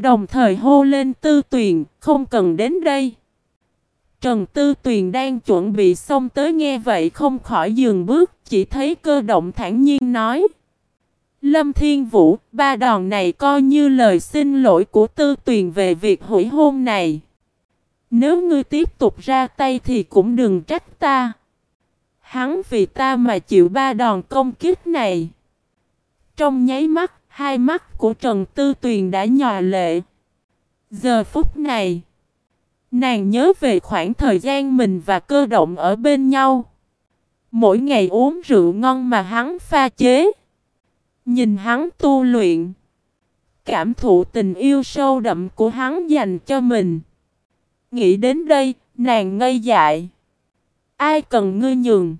Đồng thời hô lên tư tuyền, không cần đến đây. Trần Tư Tuyền đang chuẩn bị xông tới nghe vậy không khỏi dừng bước, chỉ thấy cơ động thản nhiên nói. Lâm Thiên Vũ, ba đòn này coi như lời xin lỗi của Tư Tuyền về việc hủy hôn này. Nếu ngươi tiếp tục ra tay thì cũng đừng trách ta. Hắn vì ta mà chịu ba đòn công kích này. Trong nháy mắt, hai mắt của Trần Tư Tuyền đã nhòa lệ. Giờ phút này, nàng nhớ về khoảng thời gian mình và cơ động ở bên nhau. Mỗi ngày uống rượu ngon mà hắn pha chế. Nhìn hắn tu luyện. Cảm thụ tình yêu sâu đậm của hắn dành cho mình. Nghĩ đến đây, nàng ngây dại. Ai cần ngươi nhường?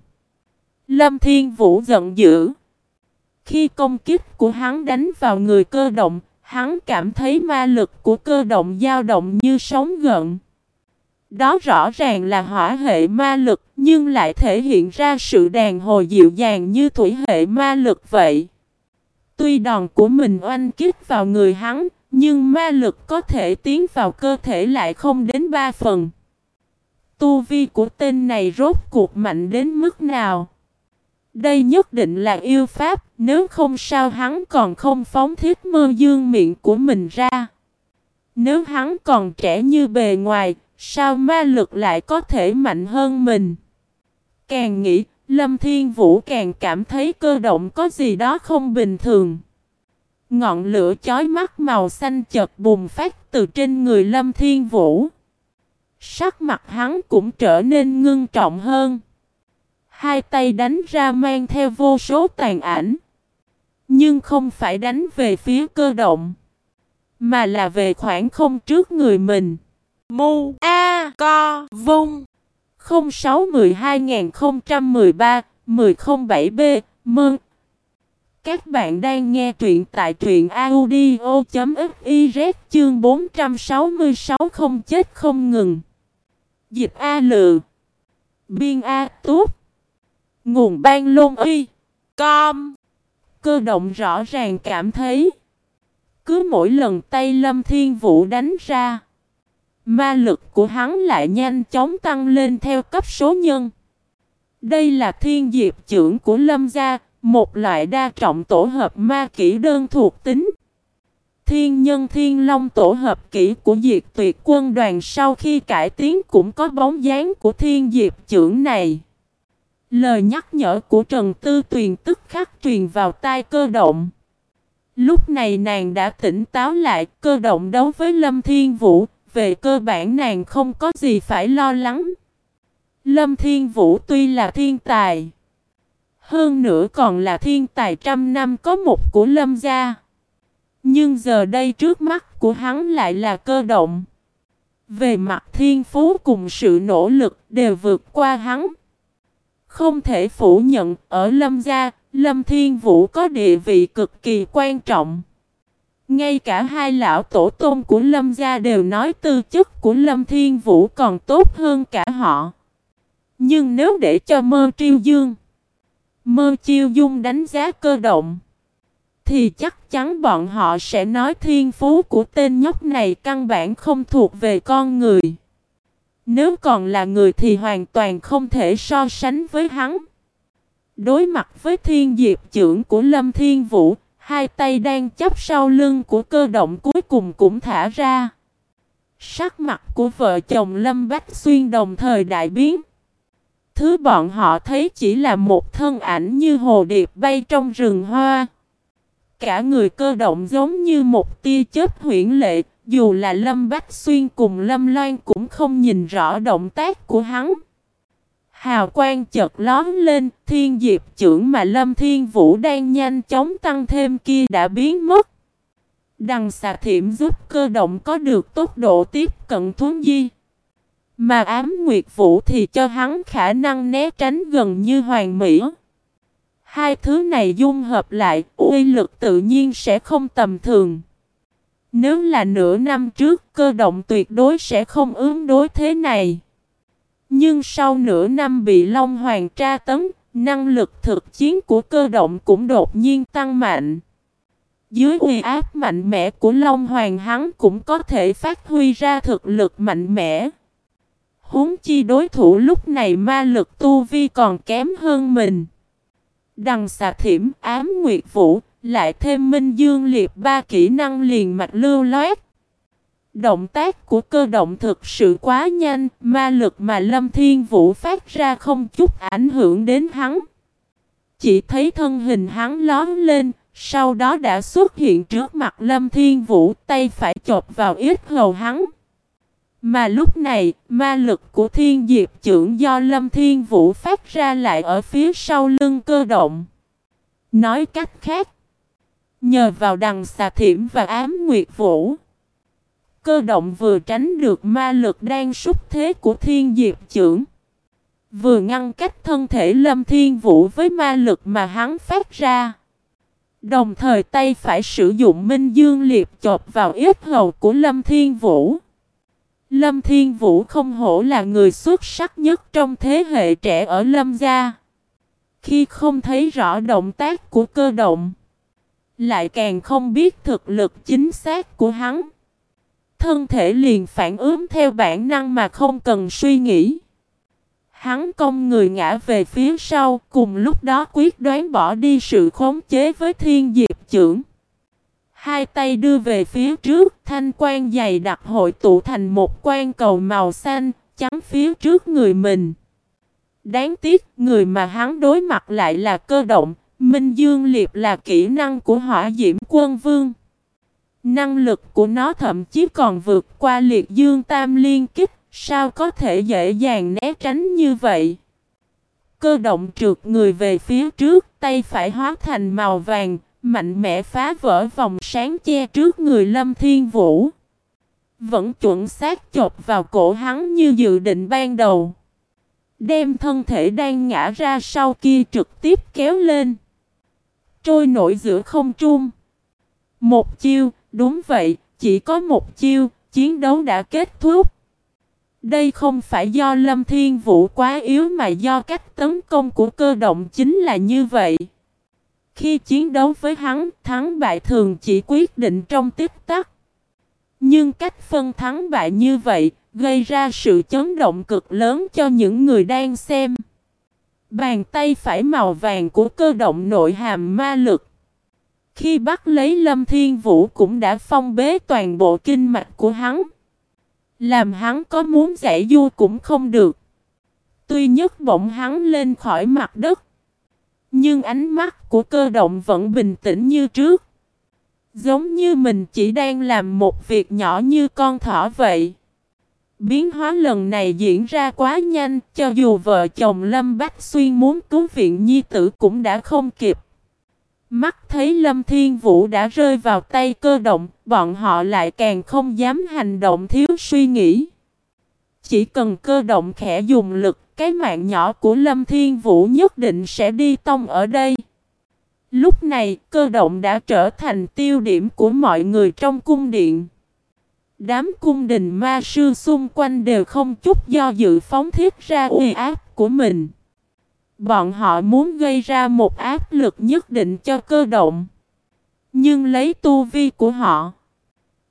Lâm Thiên Vũ giận dữ. Khi công kích của hắn đánh vào người cơ động, hắn cảm thấy ma lực của cơ động dao động như sóng gợn. Đó rõ ràng là hỏa hệ ma lực, nhưng lại thể hiện ra sự đàn hồi dịu dàng như thủy hệ ma lực vậy. Tuy đòn của mình oanh kích vào người hắn, nhưng ma lực có thể tiến vào cơ thể lại không đến ba phần. Tu vi của tên này rốt cuộc mạnh đến mức nào? Đây nhất định là yêu pháp, nếu không sao hắn còn không phóng thiết mơ dương miệng của mình ra. Nếu hắn còn trẻ như bề ngoài, sao ma lực lại có thể mạnh hơn mình? Càng nghĩ, Lâm Thiên Vũ càng cảm thấy cơ động có gì đó không bình thường. Ngọn lửa chói mắt màu xanh chợt bùng phát từ trên người Lâm Thiên Vũ. Sắc mặt hắn cũng trở nên ngưng trọng hơn. Hai tay đánh ra mang theo vô số tàn ảnh. Nhưng không phải đánh về phía cơ động. Mà là về khoảng không trước người mình. Mu A Co Vung 06 12013 1007 b Mơn Các bạn đang nghe truyện tại truyện audio.fiz chương 466 không chết không ngừng. Dịch A Lự Biên A Túp Nguồn ban lôn y Com Cơ động rõ ràng cảm thấy. Cứ mỗi lần tay Lâm Thiên Vũ đánh ra, Ma lực của hắn lại nhanh chóng tăng lên theo cấp số nhân. Đây là thiên diệp trưởng của Lâm gia, Một loại đa trọng tổ hợp ma kỹ đơn thuộc tính. Thiên nhân thiên long tổ hợp kỹ của diệt tuyệt quân đoàn sau khi cải tiến cũng có bóng dáng của thiên diệp trưởng này. Lời nhắc nhở của Trần Tư Tuyền tức khắc truyền vào tai cơ động. Lúc này nàng đã tỉnh táo lại cơ động đấu với Lâm Thiên Vũ, về cơ bản nàng không có gì phải lo lắng. Lâm Thiên Vũ tuy là thiên tài, hơn nữa còn là thiên tài trăm năm có một của Lâm gia. Nhưng giờ đây trước mắt của hắn lại là cơ động. Về mặt thiên phú cùng sự nỗ lực đều vượt qua hắn. Không thể phủ nhận ở Lâm Gia, Lâm Thiên Vũ có địa vị cực kỳ quan trọng. Ngay cả hai lão tổ tôn của Lâm Gia đều nói tư chất của Lâm Thiên Vũ còn tốt hơn cả họ. Nhưng nếu để cho Mơ Triêu Dương, Mơ Chiêu Dung đánh giá cơ động, thì chắc chắn bọn họ sẽ nói thiên phú của tên nhóc này căn bản không thuộc về con người. Nếu còn là người thì hoàn toàn không thể so sánh với hắn. Đối mặt với thiên diệp trưởng của Lâm Thiên Vũ, hai tay đang chấp sau lưng của cơ động cuối cùng cũng thả ra. Sắc mặt của vợ chồng Lâm Bách Xuyên đồng thời đại biến. Thứ bọn họ thấy chỉ là một thân ảnh như hồ điệp bay trong rừng hoa. Cả người cơ động giống như một tia chớp huyễn lệ, dù là Lâm Bách Xuyên cùng Lâm Loan cũng không nhìn rõ động tác của hắn. Hào quang chợt lón lên, thiên diệp trưởng mà Lâm Thiên Vũ đang nhanh chóng tăng thêm kia đã biến mất. Đằng xà thiểm giúp cơ động có được tốc độ tiếp cận thuấn di. Mà ám nguyệt vũ thì cho hắn khả năng né tránh gần như hoàn mỹ. Hai thứ này dung hợp lại, uy lực tự nhiên sẽ không tầm thường. Nếu là nửa năm trước, cơ động tuyệt đối sẽ không ứng đối thế này. Nhưng sau nửa năm bị Long Hoàng tra tấn, năng lực thực chiến của cơ động cũng đột nhiên tăng mạnh. Dưới uy áp mạnh mẽ của Long Hoàng hắn cũng có thể phát huy ra thực lực mạnh mẽ. Huống chi đối thủ lúc này ma lực tu vi còn kém hơn mình. Đằng xà thiểm ám nguyệt vũ, lại thêm minh dương liệt ba kỹ năng liền mạch lưu loát. Động tác của cơ động thực sự quá nhanh, ma lực mà Lâm Thiên Vũ phát ra không chút ảnh hưởng đến hắn. Chỉ thấy thân hình hắn lón lên, sau đó đã xuất hiện trước mặt Lâm Thiên Vũ, tay phải chộp vào ít hầu hắn. Mà lúc này, ma lực của thiên diệp trưởng do Lâm Thiên Vũ phát ra lại ở phía sau lưng cơ động. Nói cách khác, nhờ vào đằng xà thiểm và ám nguyệt vũ, cơ động vừa tránh được ma lực đang xúc thế của thiên diệp trưởng. Vừa ngăn cách thân thể Lâm Thiên Vũ với ma lực mà hắn phát ra. Đồng thời tay phải sử dụng minh dương liệp chộp vào yết hầu của Lâm Thiên Vũ. Lâm Thiên Vũ không hổ là người xuất sắc nhất trong thế hệ trẻ ở Lâm gia. Khi không thấy rõ động tác của cơ động, lại càng không biết thực lực chính xác của hắn. Thân thể liền phản ứng theo bản năng mà không cần suy nghĩ. Hắn công người ngã về phía sau, cùng lúc đó quyết đoán bỏ đi sự khống chế với thiên diệp trưởng. Hai tay đưa về phía trước, thanh quan dày đặc hội tụ thành một quan cầu màu xanh, chắn phía trước người mình. Đáng tiếc, người mà hắn đối mặt lại là cơ động, Minh Dương Liệp là kỹ năng của hỏa diễm quân vương. Năng lực của nó thậm chí còn vượt qua liệt dương tam liên kích, sao có thể dễ dàng né tránh như vậy? Cơ động trượt người về phía trước, tay phải hóa thành màu vàng, mạnh mẽ phá vỡ vòng sáng che trước người Lâm Thiên Vũ. Vẫn chuẩn xác chộp vào cổ hắn như dự định ban đầu. Đem thân thể đang ngã ra sau kia trực tiếp kéo lên. Trôi nổi giữa không trung. Một chiêu, đúng vậy, chỉ có một chiêu, chiến đấu đã kết thúc. Đây không phải do Lâm Thiên Vũ quá yếu mà do cách tấn công của cơ động chính là như vậy. Khi chiến đấu với hắn, thắng bại thường chỉ quyết định trong tích tắc. Nhưng cách phân thắng bại như vậy, gây ra sự chấn động cực lớn cho những người đang xem. Bàn tay phải màu vàng của cơ động nội hàm ma lực. Khi bắt lấy Lâm Thiên Vũ cũng đã phong bế toàn bộ kinh mạch của hắn. Làm hắn có muốn giải du cũng không được. Tuy nhất bỗng hắn lên khỏi mặt đất. Nhưng ánh mắt của cơ động vẫn bình tĩnh như trước. Giống như mình chỉ đang làm một việc nhỏ như con thỏ vậy. Biến hóa lần này diễn ra quá nhanh, cho dù vợ chồng Lâm Bách Xuyên muốn cứu viện nhi tử cũng đã không kịp. Mắt thấy Lâm Thiên Vũ đã rơi vào tay cơ động, bọn họ lại càng không dám hành động thiếu suy nghĩ. Chỉ cần cơ động khẽ dùng lực, cái mạng nhỏ của Lâm Thiên Vũ nhất định sẽ đi tông ở đây. Lúc này, cơ động đã trở thành tiêu điểm của mọi người trong cung điện. Đám cung đình ma sư xung quanh đều không chút do dự phóng thiết ra uy áp của mình. Bọn họ muốn gây ra một áp lực nhất định cho cơ động. Nhưng lấy tu vi của họ,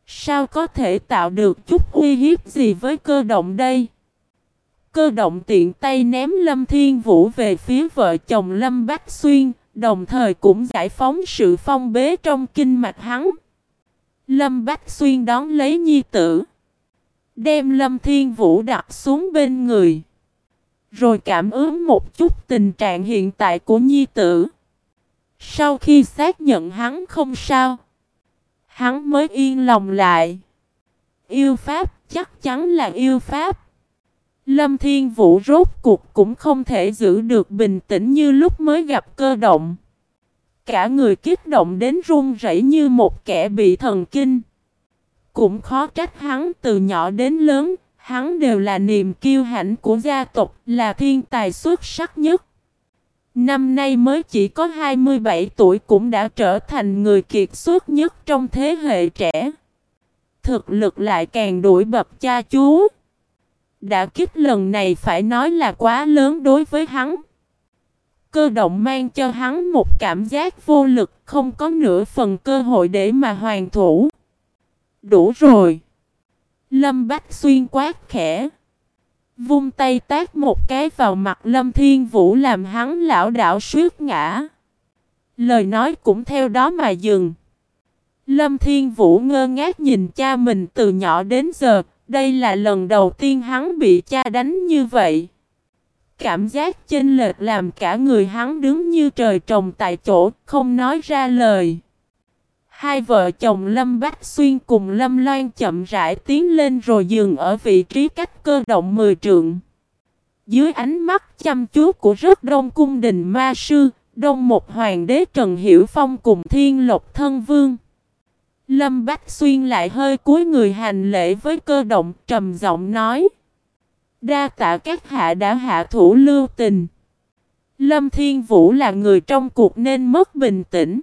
sao có thể tạo được chút uy hiếp gì với cơ động đây? Cơ động tiện tay ném Lâm Thiên Vũ về phía vợ chồng Lâm Bách Xuyên, đồng thời cũng giải phóng sự phong bế trong kinh mạch hắn. Lâm Bách Xuyên đón lấy nhi tử. Đem Lâm Thiên Vũ đặt xuống bên người. Rồi cảm ứng một chút tình trạng hiện tại của nhi tử. Sau khi xác nhận hắn không sao. Hắn mới yên lòng lại. Yêu Pháp chắc chắn là yêu Pháp. Lâm Thiên Vũ rốt cuộc cũng không thể giữ được bình tĩnh như lúc mới gặp cơ động. Cả người kích động đến run rẩy như một kẻ bị thần kinh. Cũng khó trách hắn từ nhỏ đến lớn, hắn đều là niềm kiêu hãnh của gia tộc, là thiên tài xuất sắc nhất. Năm nay mới chỉ có 27 tuổi cũng đã trở thành người kiệt xuất nhất trong thế hệ trẻ. Thực lực lại càng đuổi bập cha chú. Đã kích lần này phải nói là quá lớn đối với hắn. Cơ động mang cho hắn một cảm giác vô lực, không có nửa phần cơ hội để mà hoàn thủ. Đủ rồi. Lâm Bách Xuyên quát khẽ. Vung tay tác một cái vào mặt Lâm Thiên Vũ làm hắn lão đảo suýt ngã. Lời nói cũng theo đó mà dừng. Lâm Thiên Vũ ngơ ngác nhìn cha mình từ nhỏ đến giờ, đây là lần đầu tiên hắn bị cha đánh như vậy. Cảm giác chênh lệch làm cả người hắn đứng như trời trồng tại chỗ, không nói ra lời. Hai vợ chồng Lâm Bách Xuyên cùng Lâm Loan chậm rãi tiến lên rồi dừng ở vị trí cách cơ động 10 trượng. Dưới ánh mắt chăm chú của rất đông cung đình ma sư, đông một hoàng đế Trần Hiểu Phong cùng thiên lộc thân vương. Lâm Bách Xuyên lại hơi cúi người hành lễ với cơ động trầm giọng nói. Đa tạ các hạ đã hạ thủ lưu tình. Lâm Thiên Vũ là người trong cuộc nên mất bình tĩnh.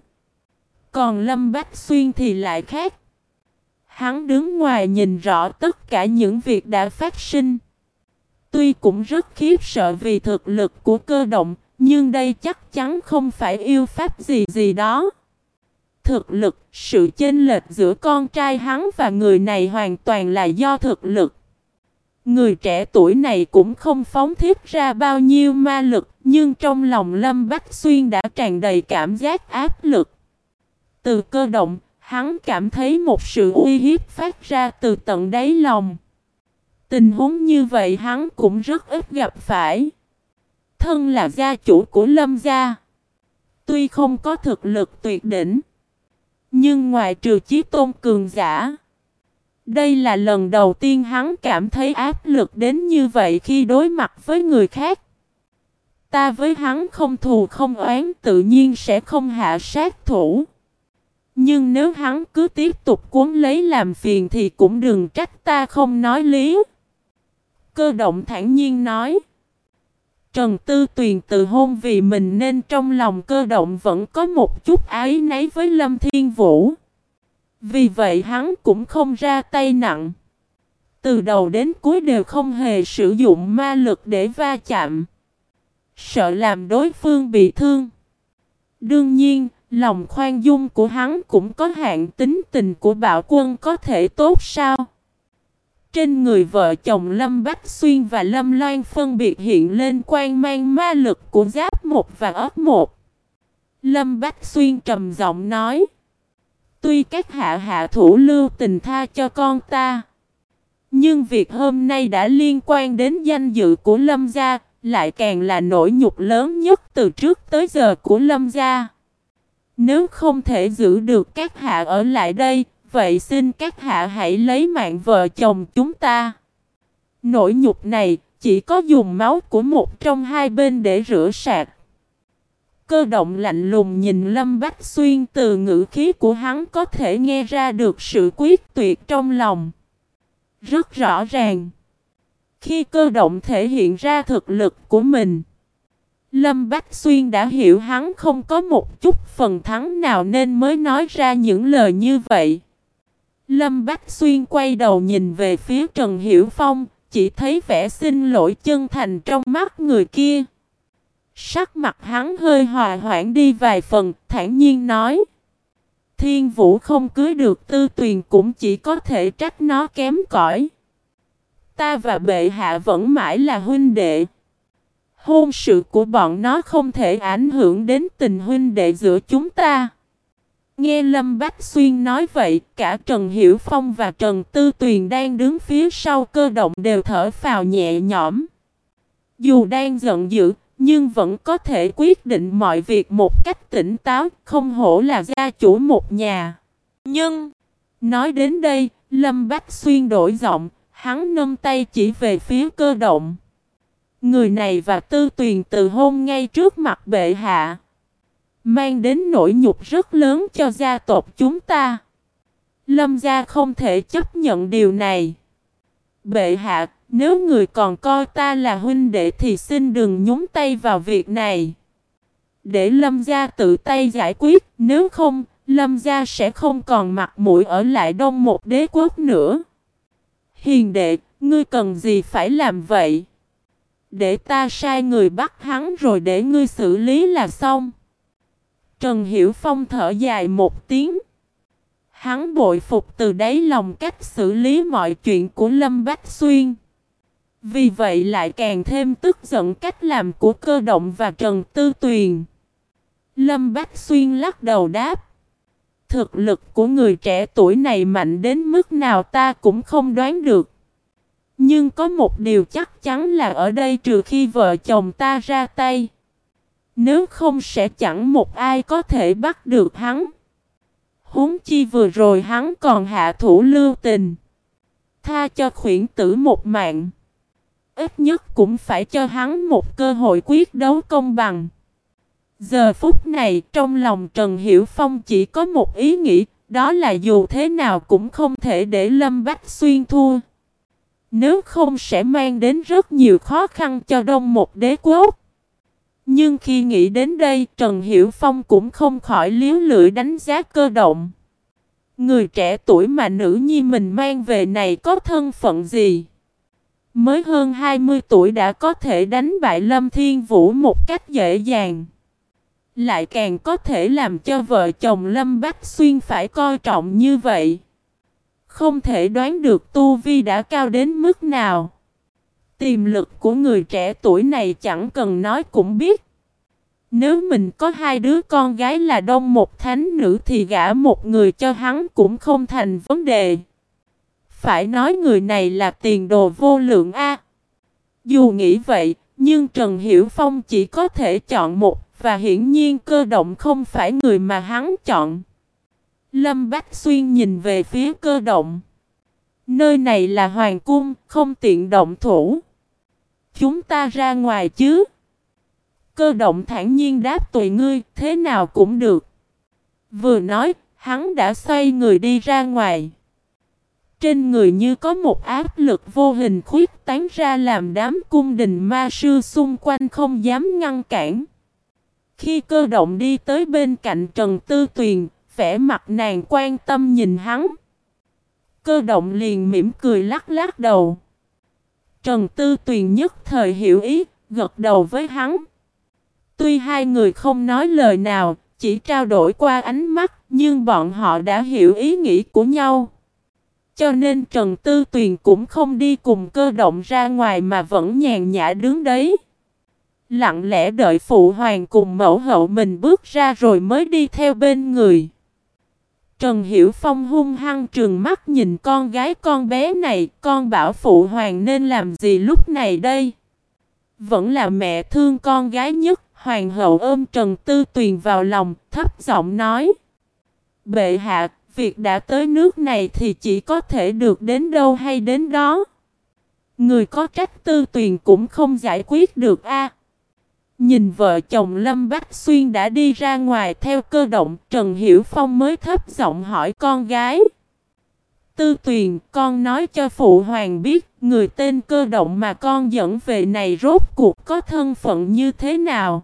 Còn Lâm Bách Xuyên thì lại khác. Hắn đứng ngoài nhìn rõ tất cả những việc đã phát sinh. Tuy cũng rất khiếp sợ vì thực lực của cơ động, nhưng đây chắc chắn không phải yêu pháp gì gì đó. Thực lực, sự chênh lệch giữa con trai hắn và người này hoàn toàn là do thực lực. Người trẻ tuổi này cũng không phóng thiết ra bao nhiêu ma lực, nhưng trong lòng Lâm Bách Xuyên đã tràn đầy cảm giác áp lực. Từ cơ động, hắn cảm thấy một sự uy hiếp phát ra từ tận đáy lòng. Tình huống như vậy hắn cũng rất ít gặp phải. Thân là gia chủ của Lâm gia. Tuy không có thực lực tuyệt đỉnh, nhưng ngoài trừ chí tôn cường giả, đây là lần đầu tiên hắn cảm thấy áp lực đến như vậy khi đối mặt với người khác. Ta với hắn không thù không oán tự nhiên sẽ không hạ sát thủ. Nhưng nếu hắn cứ tiếp tục cuốn lấy làm phiền thì cũng đừng trách ta không nói lý. Cơ động thản nhiên nói. Trần Tư Tuyền tự hôn vì mình nên trong lòng cơ động vẫn có một chút ái náy với Lâm Thiên Vũ. Vì vậy hắn cũng không ra tay nặng. Từ đầu đến cuối đều không hề sử dụng ma lực để va chạm. Sợ làm đối phương bị thương. Đương nhiên, lòng khoan dung của hắn cũng có hạn tính tình của bạo quân có thể tốt sao? Trên người vợ chồng Lâm Bách Xuyên và Lâm Loan phân biệt hiện lên quan mang ma lực của giáp một và ớt một. Lâm Bách Xuyên trầm giọng nói. Tuy các hạ hạ thủ lưu tình tha cho con ta. Nhưng việc hôm nay đã liên quan đến danh dự của Lâm gia, lại càng là nỗi nhục lớn nhất từ trước tới giờ của Lâm gia. Nếu không thể giữ được các hạ ở lại đây, vậy xin các hạ hãy lấy mạng vợ chồng chúng ta. Nỗi nhục này chỉ có dùng máu của một trong hai bên để rửa sạch. Cơ động lạnh lùng nhìn Lâm Bách Xuyên từ ngữ khí của hắn có thể nghe ra được sự quyết tuyệt trong lòng. Rất rõ ràng. Khi cơ động thể hiện ra thực lực của mình, Lâm Bách Xuyên đã hiểu hắn không có một chút phần thắng nào nên mới nói ra những lời như vậy. Lâm Bách Xuyên quay đầu nhìn về phía Trần Hiểu Phong, chỉ thấy vẻ xin lỗi chân thành trong mắt người kia. Sắc mặt hắn hơi hòa hoãn đi vài phần, thản nhiên nói. Thiên vũ không cưới được tư tuyền cũng chỉ có thể trách nó kém cỏi. Ta và bệ hạ vẫn mãi là huynh đệ. Hôn sự của bọn nó không thể ảnh hưởng đến tình huynh đệ giữa chúng ta. Nghe Lâm Bách Xuyên nói vậy, cả Trần Hiểu Phong và Trần Tư Tuyền đang đứng phía sau cơ động đều thở phào nhẹ nhõm. Dù đang giận dữ, nhưng vẫn có thể quyết định mọi việc một cách tỉnh táo, không hổ là gia chủ một nhà. Nhưng, nói đến đây, Lâm Bách Xuyên đổi giọng, hắn nâng tay chỉ về phía cơ động. Người này và tư tuyền từ hôn ngay trước mặt bệ hạ. Mang đến nỗi nhục rất lớn cho gia tộc chúng ta. Lâm gia không thể chấp nhận điều này. Bệ hạ, nếu người còn coi ta là huynh đệ thì xin đừng nhúng tay vào việc này. Để Lâm gia tự tay giải quyết, nếu không, Lâm gia sẽ không còn mặt mũi ở lại đông một đế quốc nữa. Hiền đệ, ngươi cần gì phải làm vậy? Để ta sai người bắt hắn rồi để ngươi xử lý là xong. Trần Hiểu Phong thở dài một tiếng. Hắn bội phục từ đáy lòng cách xử lý mọi chuyện của Lâm Bách Xuyên. Vì vậy lại càng thêm tức giận cách làm của cơ động và Trần Tư Tuyền. Lâm Bách Xuyên lắc đầu đáp. Thực lực của người trẻ tuổi này mạnh đến mức nào ta cũng không đoán được. Nhưng có một điều chắc chắn là ở đây trừ khi vợ chồng ta ra tay. Nếu không sẽ chẳng một ai có thể bắt được hắn. Huống chi vừa rồi hắn còn hạ thủ lưu tình. Tha cho khuyển tử một mạng. Ít nhất cũng phải cho hắn một cơ hội quyết đấu công bằng. Giờ phút này trong lòng Trần Hiểu Phong chỉ có một ý nghĩ, đó là dù thế nào cũng không thể để Lâm Bách Xuyên thua. Nếu không sẽ mang đến rất nhiều khó khăn cho đông một đế quốc. Nhưng khi nghĩ đến đây Trần Hiểu Phong cũng không khỏi liếu lưỡi đánh giá cơ động. Người trẻ tuổi mà nữ nhi mình mang về này có thân phận gì? Mới hơn 20 tuổi đã có thể đánh bại Lâm Thiên Vũ một cách dễ dàng. Lại càng có thể làm cho vợ chồng Lâm Bách Xuyên phải coi trọng như vậy. Không thể đoán được Tu Vi đã cao đến mức nào. Tiềm lực của người trẻ tuổi này chẳng cần nói cũng biết. Nếu mình có hai đứa con gái là đông một thánh nữ thì gả một người cho hắn cũng không thành vấn đề. Phải nói người này là tiền đồ vô lượng A. Dù nghĩ vậy, nhưng Trần Hiểu Phong chỉ có thể chọn một và hiển nhiên cơ động không phải người mà hắn chọn. Lâm Bách Xuyên nhìn về phía cơ động. Nơi này là hoàng cung, không tiện động thủ. Chúng ta ra ngoài chứ. Cơ động thản nhiên đáp tùy ngươi, thế nào cũng được. Vừa nói, hắn đã xoay người đi ra ngoài. Trên người như có một áp lực vô hình khuyết tán ra làm đám cung đình ma sư xung quanh không dám ngăn cản. Khi cơ động đi tới bên cạnh Trần Tư Tuyền, vẻ mặt nàng quan tâm nhìn hắn. Cơ động liền mỉm cười lắc lắc đầu. Trần Tư Tuyền nhất thời hiểu ý, gật đầu với hắn. Tuy hai người không nói lời nào, chỉ trao đổi qua ánh mắt, nhưng bọn họ đã hiểu ý nghĩ của nhau. Cho nên Trần Tư Tuyền cũng không đi cùng cơ động ra ngoài mà vẫn nhàn nhã đứng đấy. Lặng lẽ đợi phụ hoàng cùng mẫu hậu mình bước ra rồi mới đi theo bên người. Trần Hiểu Phong hung hăng trừng mắt nhìn con gái con bé này, con bảo phụ hoàng nên làm gì lúc này đây? Vẫn là mẹ thương con gái nhất, hoàng hậu ôm Trần Tư Tuyền vào lòng, thấp giọng nói. Bệ hạ, việc đã tới nước này thì chỉ có thể được đến đâu hay đến đó. Người có trách Tư Tuyền cũng không giải quyết được a. Nhìn vợ chồng Lâm Bách Xuyên đã đi ra ngoài theo cơ động, Trần Hiểu Phong mới thấp giọng hỏi con gái. Tư Tuyền, con nói cho Phụ Hoàng biết, người tên cơ động mà con dẫn về này rốt cuộc có thân phận như thế nào?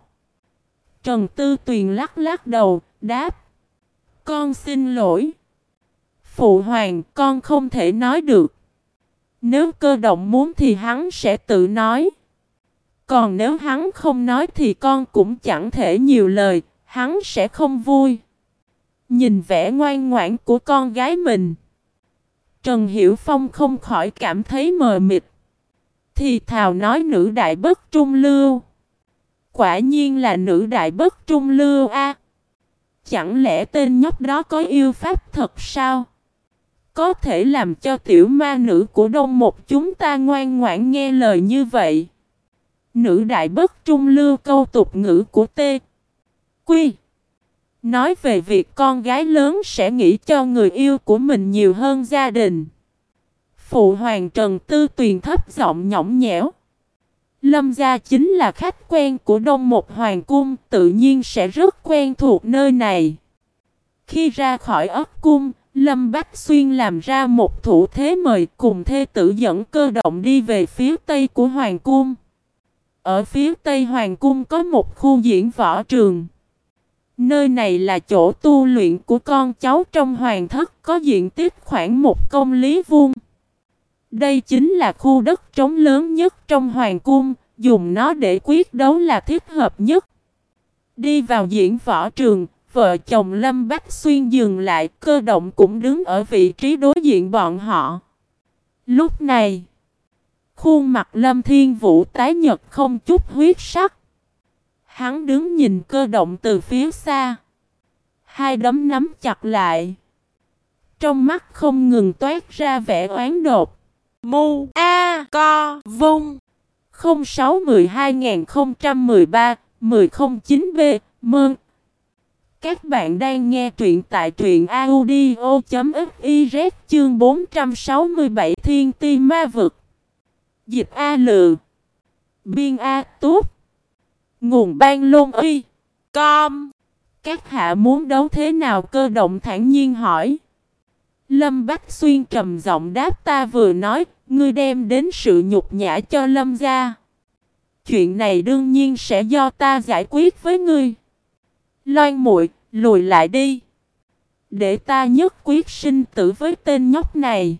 Trần Tư Tuyền lắc lắc đầu, đáp. Con xin lỗi. Phụ Hoàng, con không thể nói được. Nếu cơ động muốn thì hắn sẽ tự nói. Còn nếu hắn không nói thì con cũng chẳng thể nhiều lời, hắn sẽ không vui. Nhìn vẻ ngoan ngoãn của con gái mình. Trần Hiểu Phong không khỏi cảm thấy mờ mịt. Thì thào nói nữ đại bất trung lưu. Quả nhiên là nữ đại bất trung lưu a. Chẳng lẽ tên nhóc đó có yêu pháp thật sao? Có thể làm cho tiểu ma nữ của đông một chúng ta ngoan ngoãn nghe lời như vậy. Nữ đại bất trung lưu câu tục ngữ của T. Quy. Nói về việc con gái lớn sẽ nghĩ cho người yêu của mình nhiều hơn gia đình. Phụ hoàng Trần Tư Tuyền thấp giọng nhõng nhẽo. Lâm gia chính là khách quen của Đông Một Hoàng Cung, tự nhiên sẽ rất quen thuộc nơi này. Khi ra khỏi ấp cung, Lâm Bách Xuyên làm ra một thủ thế mời cùng thê tử dẫn cơ động đi về phía tây của Hoàng Cung. Ở phía tây Hoàng Cung có một khu diễn võ trường. Nơi này là chỗ tu luyện của con cháu trong hoàng thất có diện tích khoảng một công lý vuông. Đây chính là khu đất trống lớn nhất trong hoàng cung, dùng nó để quyết đấu là thích hợp nhất. Đi vào diễn võ trường, vợ chồng Lâm Bách Xuyên dừng lại, cơ động cũng đứng ở vị trí đối diện bọn họ. Lúc này, khuôn mặt Lâm Thiên Vũ tái nhật không chút huyết sắc. Hắn đứng nhìn cơ động từ phía xa. Hai đấm nắm chặt lại. Trong mắt không ngừng toát ra vẻ oán đột. Mu A Co Vung 06-12-013-1009B Mơn các bạn đang nghe truyện tại truyện audio.fiz chương 467 Thiên Ti Ma Vực. Dịch A Lự. Biên A tốt. Nguồn ban lôn y. Com. Các hạ muốn đấu thế nào cơ động thản nhiên hỏi. Lâm Bách Xuyên trầm giọng đáp ta vừa nói, Ngươi đem đến sự nhục nhã cho Lâm gia. Chuyện này đương nhiên sẽ do ta giải quyết với ngươi. Loan muội, lùi lại đi. Để ta nhất quyết sinh tử với tên nhóc này.